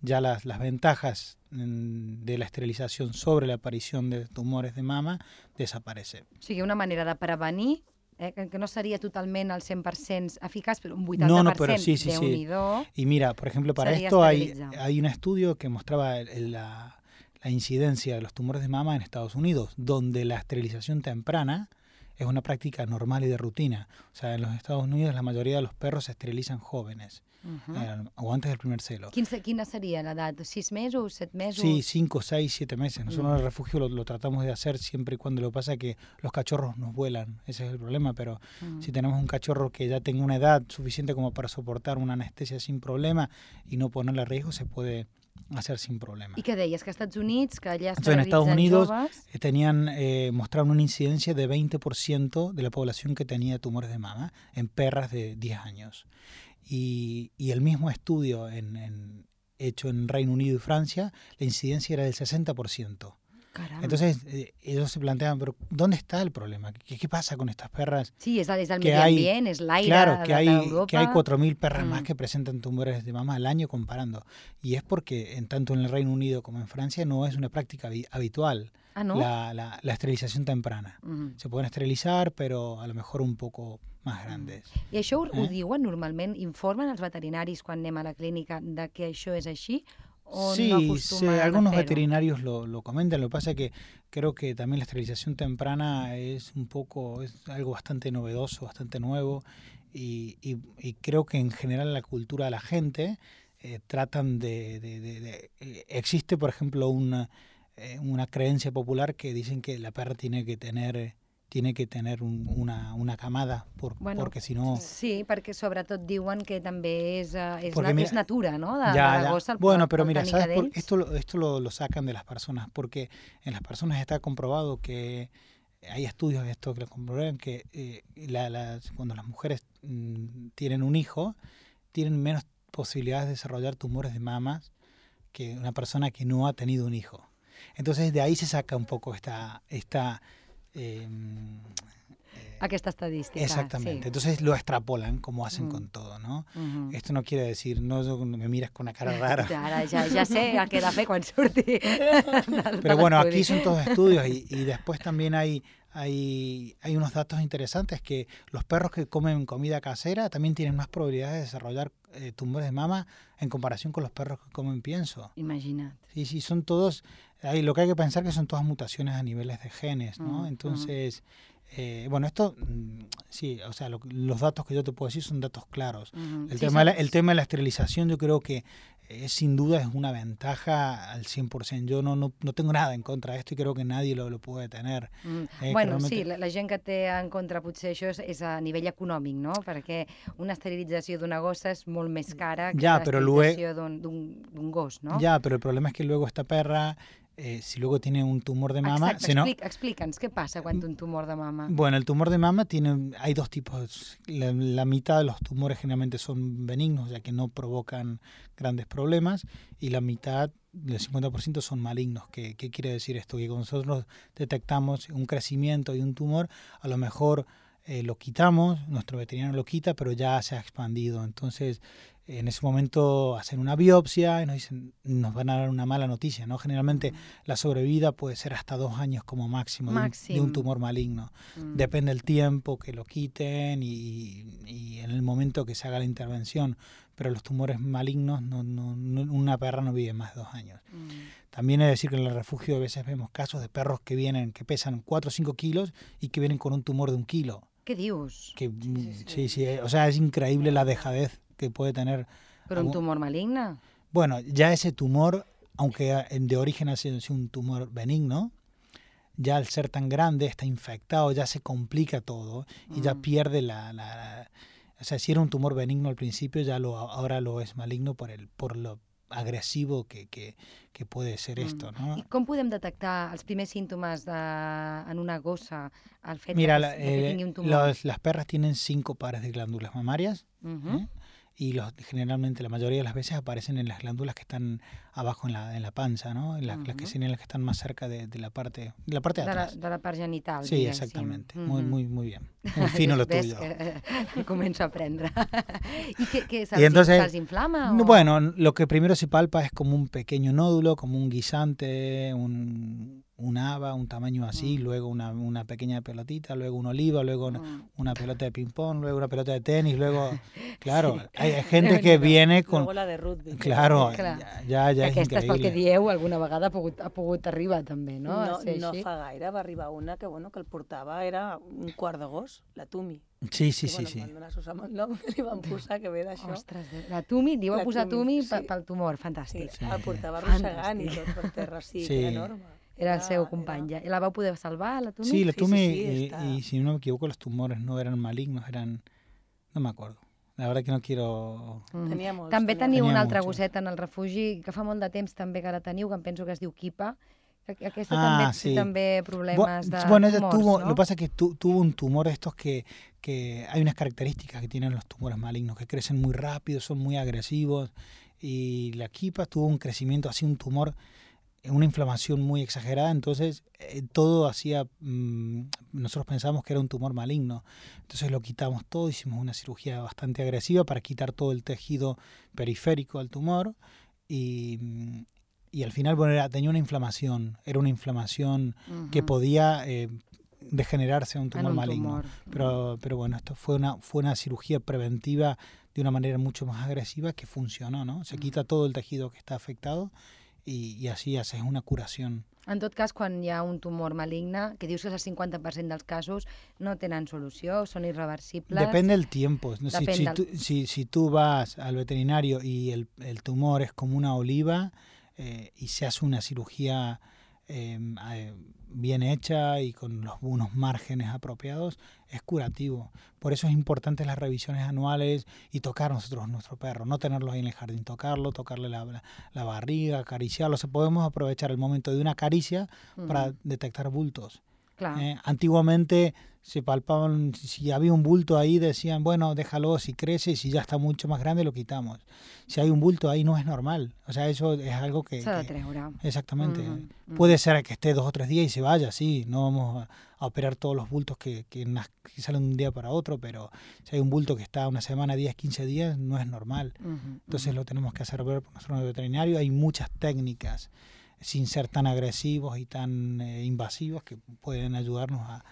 ya las, las ventajas mm, de la esterilización sobre la aparición de tumores de mama desaparecen. O sigui, una manera de prevenir eh, que, no seria totalment al 100% eficaç, però un 80% No, no, pero sí, sí, sí. Y mira, por ejemplo, para esto hay, hay un estudio que mostraba el- el- la, la incidencia de los tumores de mama en Estados Unidos, donde la esterilización temprana es una práctica normal y de rutina. O sea, en los Estados Unidos la mayoría de los perros se esterilizan jóvenes Uh eh, o antes del primer celo. Quina seria l'edat? Sis mesos, set mesos? Sí, cinco, seis, siete meses. Nosotros en Mm. el refugio lo, lo tratamos de hacer siempre y cuando lo que pasa es que los cachorros nos vuelan. Ese es el problema, pero Mm. si tenemos un cachorro que ya tenga una edad suficiente como para soportar una anestesia sin problema y no ponerle a riesgo, se puede hacer sin problema. I què deies? Que als Estats Units, que allà Entonces, en Estados Unidos joves... eh, tenían, eh, mostraron una incidencia de 20% de la población que tenía tumores de mama en perras de 10 años. Y, y el mismo estudio en, en- hecho en Reino Unido y Francia, la incidencia era del 60%. Caram. Entonces eh, ellos se planteaban, pero ¿dónde está el problema? ¿Qué, qué pasa con estas perras? Sí, és, el- és el que medi hay- ambient, és l'aire Claro, de- que hay, que hay 4.000 perras más Mm. que presentan tumores de mama al año comparando. Y es porque en tanto en el Reino Unido como en Francia no es una práctica habi- habitual Ah, no? la, la- la esterilización temprana. Mm. Se pueden esterilizar, pero a lo mejor un poco más grandes. I això ho, ho Eh? diuen normalment? Informen els veterinaris quan anem a la clínica de que això és així? O sí, no sí, acostumen algunos veterinarios lo, lo comentan. Lo que pasa es que creo que también la esterilización temprana es un poco, es algo bastante novedoso, bastante nuevo. Y, y- y creo que en general la cultura de la gente eh, tratan de, de- de- de- eh, Existe, por ejemplo, una, eh, una creencia popular que dicen que la perra tiene que tener tiene que tener un, una, una camada, por, Bueno, porque si no... Sí, perquè sobretot diuen que també és, eh, Porque na, mira- és natura, no?, de, Ya, de la Bueno, pero mira, ¿sabes por. Esto, lo, esto lo, lo sacan de las personas, porque en las personas está comprobado que hay estudios de esto que lo comprueban que eh, la- cuando las mujeres mm, tienen un hijo, tienen menos posibilidades de desarrollar tumores de mamas que una persona que no ha tenido un hijo. Entonces de ahí se saca un poco esta... esta eh, Aquesta estadística. exactamente. Sí. Entonces lo extrapolan como hacen Mm. con todo, ¿no? Esto no quiere decir, no yo- me miras con una cara rara. Ara ja, ja sé que he de fer quan surti Pero bueno, aquí son todos estudios y, y después también hay, hay, hay unos datos interesantes que los perros que comen comida casera también tienen más probabilidades de desarrollar eh, tumores de mama en comparación con los perros que comen pienso. Imagina't. Sí, sí, son todos, hay, lo que hay que pensar que son todas mutaciones a niveles de genes, ¿no? Entonces, eh, bueno, esto, mm, sí, o sea, lo- los datos que yo te puedo decir son datos claros. El, Sí, tema, de la, el tema de la esterilización yo creo que eh, sin duda es una ventaja al 100%. Yo no, no, no tengo nada en contra de esto y creo que nadie lo, lo puede tener. Mm. Eh, bueno, realmente- sí, la, la gent que té en contra potser això és, és a nivell econòmic, no? Perquè una esterilització d'una gossa és molt més cara que Ja, però luego- l'esterilització d'un- gos, no? Ya, pero el problema es que luego esta perra, eh, si luego tiene un tumor de mama, Exacte, si no, explica, explica'ns què passa quan té un tumor de mama. Bueno, el tumor de mama tiene, hay dos tipos. La, la mitad de los tumores generalmente son benignos, ya que no provocan grandes problemas, y la mitad, el 50% son malignos. ¿Qué, ¿Qué quiere decir esto? Que cuando nosotros detectamos un crecimiento y un tumor, a lo mejor eh, lo quitamos, nuestro veterinario lo quita, pero ya se ha expandido. Entonces, en ese momento hacen una biopsia y nos dicen, nos van a dar una mala noticia, ¿no? Generalmente la sobrevida puede ser hasta dos años como máximo, de un- de, Máximo. un, tumor maligno. Mm. Depende del tiempo que lo quiten y, y en el momento que se haga la intervención. Pero los tumores malignos, no, no- no- una perra no vive más de dos años. Mm. También es decir que en el refugio a veces vemos casos de perros que vienen, que pesan 4 o 5 kilos y que vienen con un tumor de un kilo. Què dius? Que, mm, sí, sí, eh, o sea, es increíble la dejadez que puede tener. Però un algún- tumor maligne? Bueno, ya ese tumor, aunque de origen ha sido un tumor benigno, ya al ser tan grande, está infectado, ya se complica todo y ya Mm. pierde la, la- la- O sea, si era un tumor benigno al principio, ya lo ahora lo es maligno por el por lo agresivo que, que, que puede ser Mm. esto, ¿no? I com podem detectar els primers símptomes de, en una gossa, el fet Mira, de, la- de que eh, tingui un tumor? los- las perras tienen cinco pares de glándulas mamarias Mhm. ¿eh? Y los, generalmente la mayoría de las veces aparecen en las glándulas que están abajo en la, en la panza, ¿no? En Las que serían las que están más cerca de, de la parte de la parte de de, la, atrás. de la part genital, Sí, exactamente. Muy, muy, muy bien. Muy fino lo tuyo. que eh, començo a aprendre. I què, què se'ls, Y entonces, inflama? O... Bueno, lo que primero se palpa es como un pequeño nódulo, como un guisante, un, un haba, un tamaño así, Mm. luego una, una pequeña pelotita, luego un oliva, luego una, Mm. una pelota de ping-pong, luego una pelota de tenis, luego, claro, hay, hay gente que viene con... Luego la de rugby. Claro, Clar. ya, ya, ya es Aquesta és pel que increíble. dieu, alguna vegada ha pogut, ha pogut arribar també, no? No, a ser no així. fa gaire va arribar una que, bueno, que el portava era un quart d'agost, la Tumi. Sí, sí, I, sí, bueno, sí. Van donar el nom que li van posar, que ve d'això. Ostres, la Tumi, vau La posar Tumi, Tumi sí. pe- pel tumor, Sí, fantàstic. Sí. el portava arrossegant i tot per terra, sí, Sí. era enorme. Era el seu company. ja. I la vau poder salvar, la Tumi? Sí, la Sí, sí, sí, y, está. y si no me equivoco los tumores no eran malignos, eran... No me acuerdo. La verdad que no quiero... Mm. Tenia molts. També teniu Tenia una altra gosseta en el refugi, que fa molt de temps també que la teniu, que em penso que es diu Kipa. que Aquesta Ah, també té sí. també Bu- problemes de Bueno, ella tumors, tuvo, no? lo que pasa es que tu- tuvo un tumor de estos que, que hay unas características que tienen los tumores malignos, que crecen muy rápido, son muy agresivos, y la Kipa tuvo un crecimiento así, un tumor, eh, una inflamación muy exagerada, entonces eh, todo hacía, mm, nosotros pensamos que era un tumor maligno, entonces lo quitamos todo, hicimos una cirugía bastante agresiva para quitar todo el tejido periférico al tumor, y, mm, y al final, bueno, era- tenía una inflamación, era una inflamación que podía eh, degenerarse a un tumor un maligno. tumor. Pero, pero bueno, esto fue una, fue una cirugía preventiva de una manera mucho más agresiva que funcionó, ¿no? Se quita todo el tejido que está afectado y, y así haces una curación. En tot cas, quan hi ha un tumor maligne, que dius que és el 50% dels casos, no tenen solució, són irreversibles. Depende del tiempo. Si, si, del- tú, si, si tú vas al veterinario y el, el tumor es como una oliva eh, y se hace una cirugía eh, eh, bien hecha y con los, unos márgenes apropiados, es curativo. Por eso es importante las revisiones anuales y tocar nosotros nuestro perro, no tenerlo ahí en el jardín, tocarlo, tocarle la, la barriga, acariciarlo. O podemos aprovechar el momento de una caricia para detectar bultos. Eh, antiguamente se palpaban, si había un bulto ahí decían, bueno, déjalo, si crece, si ya está mucho más grande lo quitamos. Si hay un bulto ahí no es normal. O sea, eso es algo que... exactamente. Puede ser que esté dos o tres días y se vaya, sí, no vamos a, operar todos los bultos que, que, salen de un día para otro, pero si hay un bulto que está una semana, 10, 15 días, no es normal. Entonces lo tenemos que hacer ver por nuestro veterinario. Hay muchas técnicas sin ser tan agresivos y tan eh, invasivos que pueden ayudarnos a,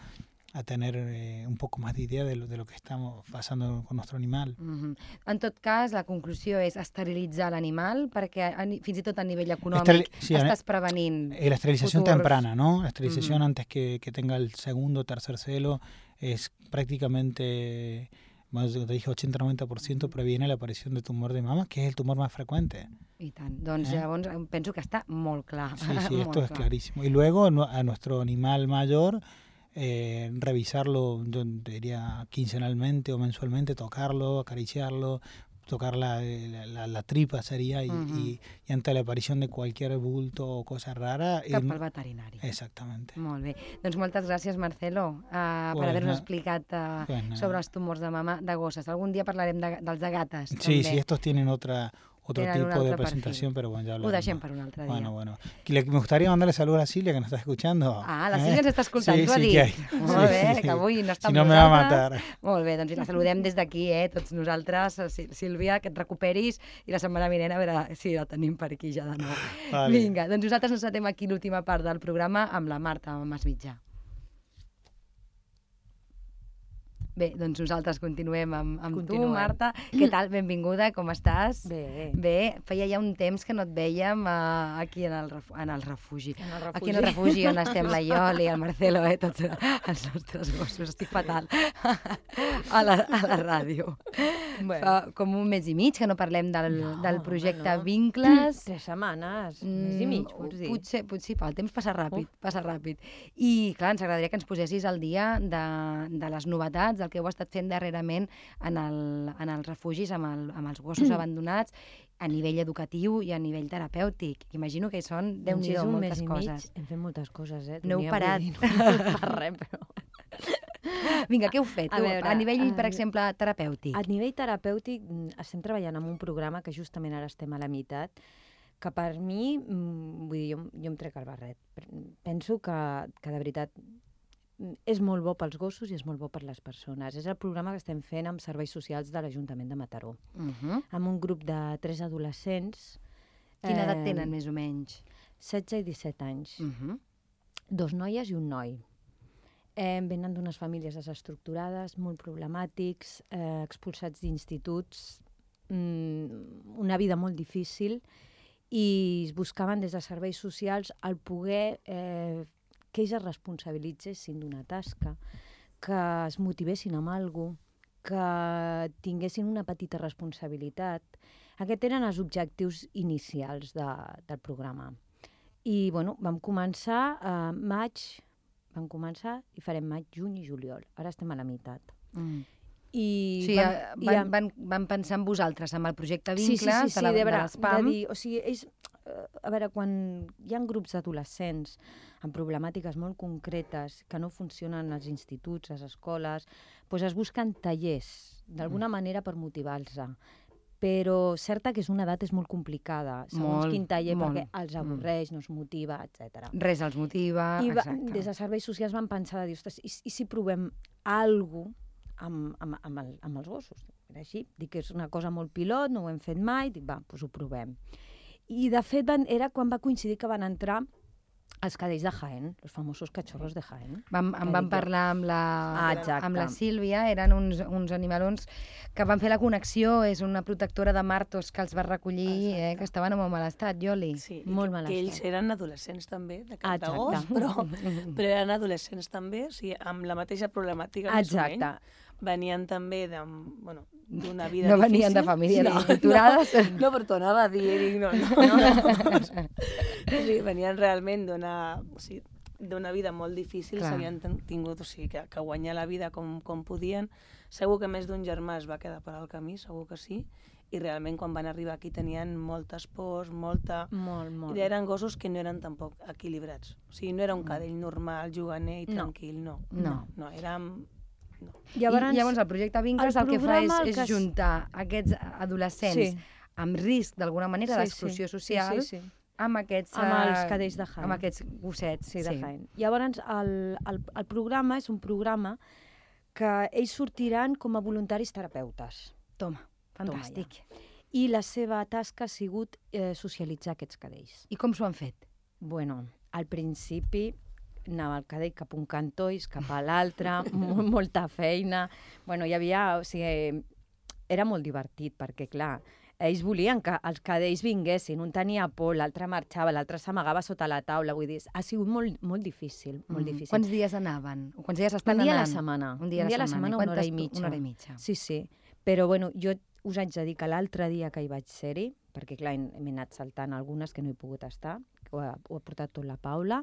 a tener eh, un poco más de idea de lo, de lo que estamos pasando con nuestro animal. Mm -hmm. En tot cas, la conclusió és esterilitzar l'animal perquè fins i tot a nivell econòmic Esteril sí, estàs prevenint eh, La esterilización futurs... temprana, ¿no? La esterilización mm -hmm. antes que, que tenga el segundo o tercer celo es prácticamente más te dije 80-90% previene la aparición de tumor de mama, que es el tumor más frecuente. I tant. Doncs eh? llavors penso que està molt clar. Sí, sí, esto es clar. clarísimo. Y luego a nuestro animal mayor eh, revisarlo, yo diría quincenalmente o mensualmente, tocarlo, acariciarlo, tocar la, la, la tripa sería y, uh -huh. y, y ante la aparició de qualsevol bulto o cosa rara... Cap al veterinari. Exactament. Molt bé. Doncs moltes gràcies, Marcelo, uh, per haver-nos explicat uh, pues sobre els tumors de mama de gosses. Algun dia parlarem de, dels de gates, Sí, també. sí, estos tienen otra otro tipo de presentación, pero bueno, ya hablaremos. Ho deixem per un altre dia. Bueno, bueno. Me gustaría mandarle saludos a Silvia, que nos está escuchando. Ah, la Silvia eh? ens està escoltant, sí, tu sí, ha dit. Molt sí, bé, sí, que avui no està si no me va a matar. Molt bé, doncs la saludem des d'aquí, eh, tots nosaltres. Sílvia, que et recuperis i la setmana vinent a veure si la tenim per aquí ja de nou. Vale. Vinga, doncs nosaltres ens atem aquí l'última part del programa amb la Marta Masmitjà. Bé, doncs nosaltres continuem amb, amb continuem. tu, Marta. Què tal? Benvinguda, com estàs? Bé. Bé, feia ja un temps que no et vèiem uh, aquí en el, en el refugi. En el refugi. Aquí en el refugi on estem la Ioli, el Marcelo, eh, tots els nostres gossos. Estic fatal a la, a la ràdio. Bueno. Fa com un mes i mig que no parlem del, no, del projecte no. Vincles. Tres setmanes, mm, mes i mig, pots dir. Potser, potser, el temps passa ràpid, Uf. passa ràpid. I, clar, ens agradaria que ens posessis al dia de, de les novetats, del que heu estat fent darrerament en, el, en els refugis amb, el, amb els gossos mm. abandonats a nivell educatiu i a nivell terapèutic. Imagino que hi són, déu nhi doncs moltes coses. Mig, hem fet moltes coses, eh? No heu parat. Dir, no per res, però... Vinga, què heu fet? A, veure, a nivell, per exemple, terapèutic. A nivell terapèutic mm, estem treballant en un programa que justament ara estem a la meitat, que per mi, mm, vull dir, jo, jo em trec el barret. Penso que, que de veritat és molt bo pels gossos i és molt bo per les persones. És el programa que estem fent amb serveis socials de l'Ajuntament de Mataró. Uh mhm. -huh. Amb un grup de tres adolescents. Quina eh, edat tenen, més o menys? 16 i 17 anys. Uh -huh. Dos noies i un noi. Eh, venen d'unes famílies desestructurades, molt problemàtics, eh, expulsats d'instituts, mm, una vida molt difícil, i es buscaven des de serveis socials el poder eh, que ells es responsabilitzessin d'una tasca, que es motivessin amb alguna que tinguessin una petita responsabilitat. Aquests eren els objectius inicials de, del programa. I bueno, vam començar eh, maig, vam començar i farem maig, juny i juliol. Ara estem a la meitat. Mm. I sí, van, van, i van, van pensar en vosaltres, amb el projecte Vincles, sí, sí, sí, sí, de, la, de, de l'espam. De dir, o sigui, ells, eh, a veure, quan hi ha grups d'adolescents amb problemàtiques molt concretes que no funcionen als instituts, a les escoles, doncs es busquen tallers, d'alguna mm. manera per motivar-los però certa que és una edat és molt complicada, segons molt, quin taller, molt. perquè els mm. avorreix, mm. no es motiva, etc. Res els motiva, I va, exacte. des de serveis socials van pensar, dir, ostres, i, i si provem alguna amb, amb, amb, el, amb els gossos? Era així, dic que és una cosa molt pilot, no ho hem fet mai, dic, va, doncs ho provem. I de fet van, era quan va coincidir que van entrar els cadells de Jaén, els famosos cachorros de Jaén. Vam, en vam parlar amb la, ah, amb la Sílvia, eren uns, uns animalons que van fer la connexió, és una protectora de martos que els va recollir, eh, que estaven en molt mal estat, Joli. Sí, molt mal que estat. ells eren adolescents també, de cap d'agost, però, però eren adolescents també, o sigui, amb la mateixa problemàtica Exacte. més o menys. Venien també de, bueno, d'una vida no difícil. venien de famílies sí. estructurades. No, no, però t'ho anava a dir, dic, no, no, no. no. Sí, venien realment d'una... O sigui, d'una vida molt difícil s'havien tingut, o sigui, que, que guanyar la vida com, com podien. Segur que més d'un germà es va quedar per al camí, segur que sí, i realment quan van arribar aquí tenien moltes pors, molta... Molt, molt. I eren gossos que no eren tampoc equilibrats. O sigui, no era un cadell normal, juganer i No. tranquil, no. No. No, érem... No. Llavors, I llavors el projecte Vincles el el, que fa és, és que es- juntar aquests adolescents Sí. amb risc d'alguna manera d'exclusió social Sí, sí, sí. amb aquests, Amb els eh, cadells de Jaén. amb aquests gossets. Sí, de Jaén. Llavors, el, el, el programa és un programa que ells sortiran com a voluntaris terapeutes. Toma, fantàstic. I la seva tasca ha sigut eh, socialitzar aquests cadells. I com s'ho han fet? Bueno, al principi anava el cadell cap a un cantó i cap a l'altre, molt, molta feina. Bueno, hi havia... O sigui, era molt divertit, perquè, clar, ells volien que els cadells vinguessin, un tenia por, l'altre marxava, l'altre s'amagava sota la taula, vull dir, ha sigut molt, molt difícil, molt Mm. difícil. Quants dies anaven? Quants dies estan un dia a anant? la setmana. Un dia a la setmana, una hora i mitja. Una hora i mitja. Sí, sí. Però, bueno, jo us haig de dir que l'altre dia que hi vaig ser-hi, perquè, clar, m'he anat saltant algunes que no he pogut estar, ho ha, ho ha portat tot la Paula,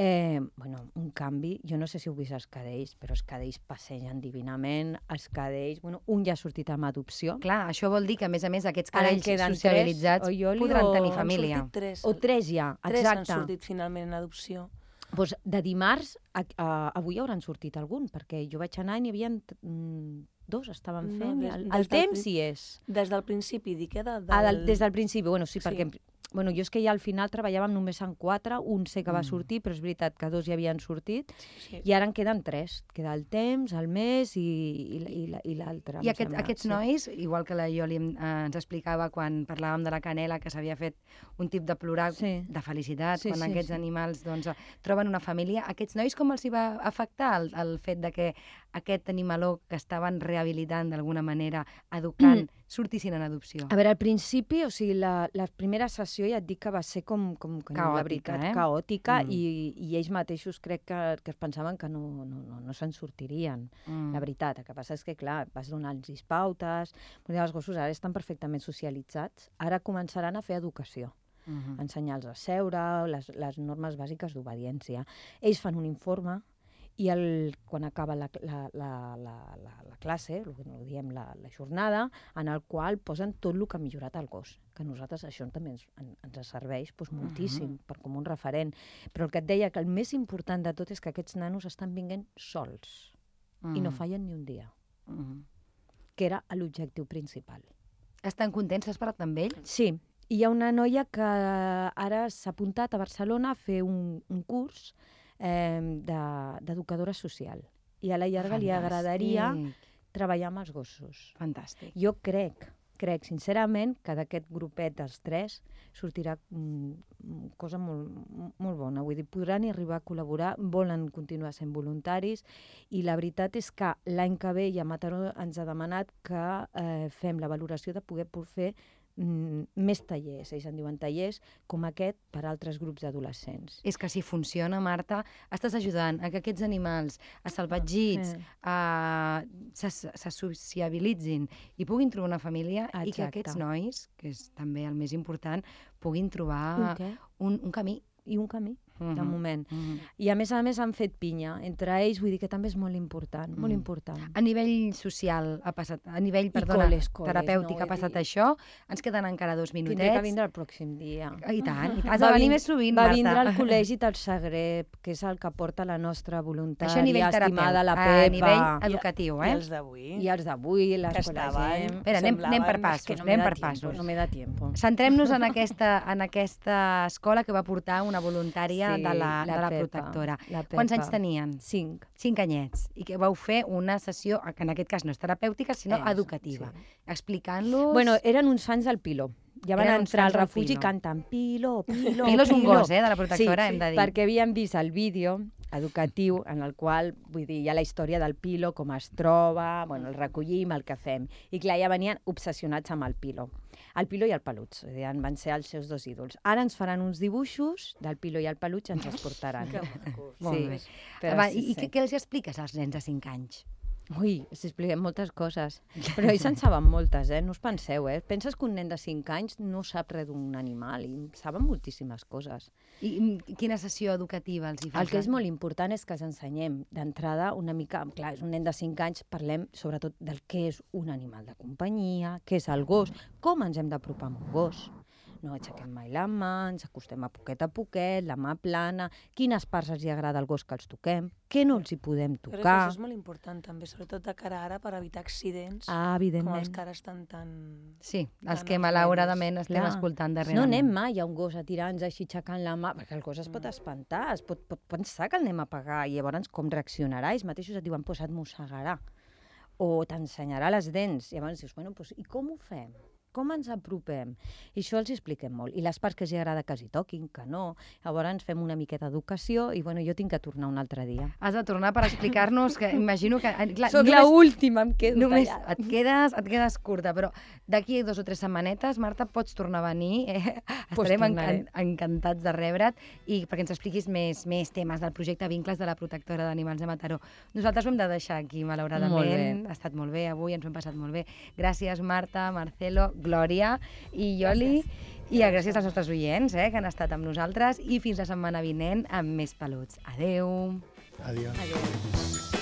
Eh, bueno, un canvi, jo no sé si heu vist els cadells, però els cadells passegen divinament, els cadells, bueno, un ja ha sortit amb adopció. Clar, això vol dir que, a més a més, aquests cadells queden socialitzats tres, o Ioli podran o- tenir família. tres. O tres ja, Tres exacte. han sortit finalment en adopció. Pues de dimarts a, a, avui hauran sortit algun, perquè jo vaig anar i n'hi havia mm, dos estaven No, fent. des- el, des el del temps hi és. Des del principi, dic, eh? De, del... Ah, del, des del principi, bueno, sí, Sí. perquè bueno, jo és que ja al final treballàvem només en quatre, un sé que va Mm. sortir, però és veritat que dos ja havien sortit, Sí. i ara en queden tres. Queda el temps, el mes i, i, i, la- i l'altre. I aquest, sembla, aquests sí. nois, igual que la Ioli em- eh, ens explicava quan parlàvem de la canela, que s'havia fet un tip de plorar Sí. de felicitat, Sí, quan sí, aquests sí. animals doncs, eh, troben una família, aquests nois com els hi va afectar el, el fet de que aquest animaló que estaven rehabilitant d'alguna manera, educant, sortissin en adopció? A veure, al principi, o sigui, la, la primera sessió ja et dic que va ser com, com, com la Caòtica, veritat, eh? caòtica, Mm. i, i ells mateixos crec que, que es pensaven que no, no, no, no se'n sortirien. Mm. La veritat, el que passa és que, clar, vas donar-los pautes, perquè els gossos ara estan perfectament socialitzats, ara començaran a fer educació, Mhm. ensenyar-los a seure, les, les normes bàsiques d'obediència. Ells fan un informe i el, quan acaba la, la, la, la, la, la classe, el que no diem la, la jornada, en el qual posen tot el que ha millorat el gos, que nosaltres això també ens, en, ens serveix doncs, moltíssim, per, com un referent. Però el que et deia, que el més important de tot és que aquests nanos estan vinguent sols i no Mhm. fallen ni un dia Mhm. que era l'objectiu principal. Estan contents? Has parlat amb ell? Sí, hi ha una noia que ara s'ha apuntat a Barcelona a fer un, un curs eh, de- d'educadora social. I a la llarga li agradaria Fantàstic. treballar amb els gossos. Fantàstic. Jo crec, crec sincerament que d'aquest grupet dels tres sortirà mm, cosa molt, molt bona. Vull dir, podran arribar a col·laborar, volen continuar sent voluntaris i la veritat és que l'any que ve ja Mataró ens ha demanat que eh, fem la valoració de poder fer mm, més tallers, ells en diuen tallers, com aquest per a altres grups d'adolescents. És que si funciona, Marta, estàs ajudant a que aquests animals a salvatgits Sí. a, se, se sociabilitzin i puguin trobar una família i que Exacte. aquests nois, que és també el més important, puguin Un trobar què? un, un camí. I un camí, de Mhm. moment. Mhm. I a més a més han fet pinya entre ells, vull dir que també és molt important, molt Mm. important. A nivell social ha passat, a nivell, perdona, col·les, col·les, terapèutic no, ha passat i- això. Ens queden encara dos minutets. Tindré que vindre el pròxim dia. I tant, i tant. Has de venir vin- més sovint, Va Marta. vindre al col·legi del Sagreb, que és el que porta la nostra voluntària, Això a nivell estimada la Pepa. a nivell educatiu, I eh? els d'avui. I els d'avui, les Que estaven- Espera, anem, anem per passos, no anem per tiempo, passos. No me da tiempo. Centrem-nos en aquesta, en aquesta escola que va portar una voluntària Sí, de la, la de la Pepa, protectora. la Quants anys tenien? Cinc. Cinc anyets. I que vau fer una sessió, que en aquest cas no és terapèutica, sinó Eh, educativa. sí. Explicant-los... Bueno, eren uns fans del Pilo. Ja van Eren entrar al refugi Pilo. cantant Pilo, Pilo, Pilo és un Pilo. gos, eh, de la protectora, sí, hem de dir. perquè havien vist el vídeo educatiu en el qual, vull dir, hi ha la història del Pilo, com es troba, bueno, el recollim, el que fem. I clar, ja venien obsessionats amb el Pilo. El Pilo i el Peluig, en van ser els seus dos ídols. Ara ens faran uns dibuixos del Pilo i el Peluig i ens els portaran. Que macos. Molt sí, bé. però Va, sí, I, i sí. què, què els expliques als nens de 5 anys? Ui, si expliquem moltes coses. Però ells en saben moltes, eh? No us penseu, eh? Penses que un nen de 5 anys no sap res d'un animal i saben moltíssimes coses. I mm, quina sessió educativa els hi fas? El que és molt important és que els ensenyem d'entrada una mica... Clar, és un nen de 5 anys, parlem sobretot del que és un animal de companyia, què és el gos, com ens hem d'apropar amb un gos. No aixequem mai la mà, ens acostem a poquet a poquet, la mà plana, quines parts els hi agrada al gos que els toquem, què no els hi podem Crec que tocar. això és molt important també, sobretot de cara ara per evitar accidents Ah, com els que ara estan tan... Sí, els Tant que els malauradament estem Clar. escoltant No darrerament. anem mai a un gos a tirar-nos així aixecant la mà, perquè el gos es pot espantar, es pot, pot pensar que el anem a pagar, i llavors com reaccionarà? Ells mateixos et diuen, pues et mossegarà, o t'ensenyarà les dents. I llavors dius, bueno, pues, i com ho fem? Com ens apropem? I això els expliquem molt. I les parts que els agrada que els hi toquin, que no. Llavors fem una miqueta d'educació i bueno, jo tinc que tornar un altre dia. Has de tornar per explicar-nos que imagino que... eh, Clar, Soc l'última, em quedo només tallada. et quedes, et quedes curta, però d'aquí a dos o tres setmanetes, Marta, pots tornar a venir. Eh? Pues Estarem encan encantats de rebre't i perquè ens expliquis més, més temes del projecte Vincles de la protectora d'animals de Mataró. Nosaltres ho hem de deixar aquí, malauradament. Ha estat molt bé avui, ens ho hem passat molt bé. Gràcies, Marta, Marcelo, Glòria i Ioli. I gràcies als nostres oients eh, que han estat amb nosaltres i fins la setmana vinent amb més peluts. Adeu! Adiós. Adéu.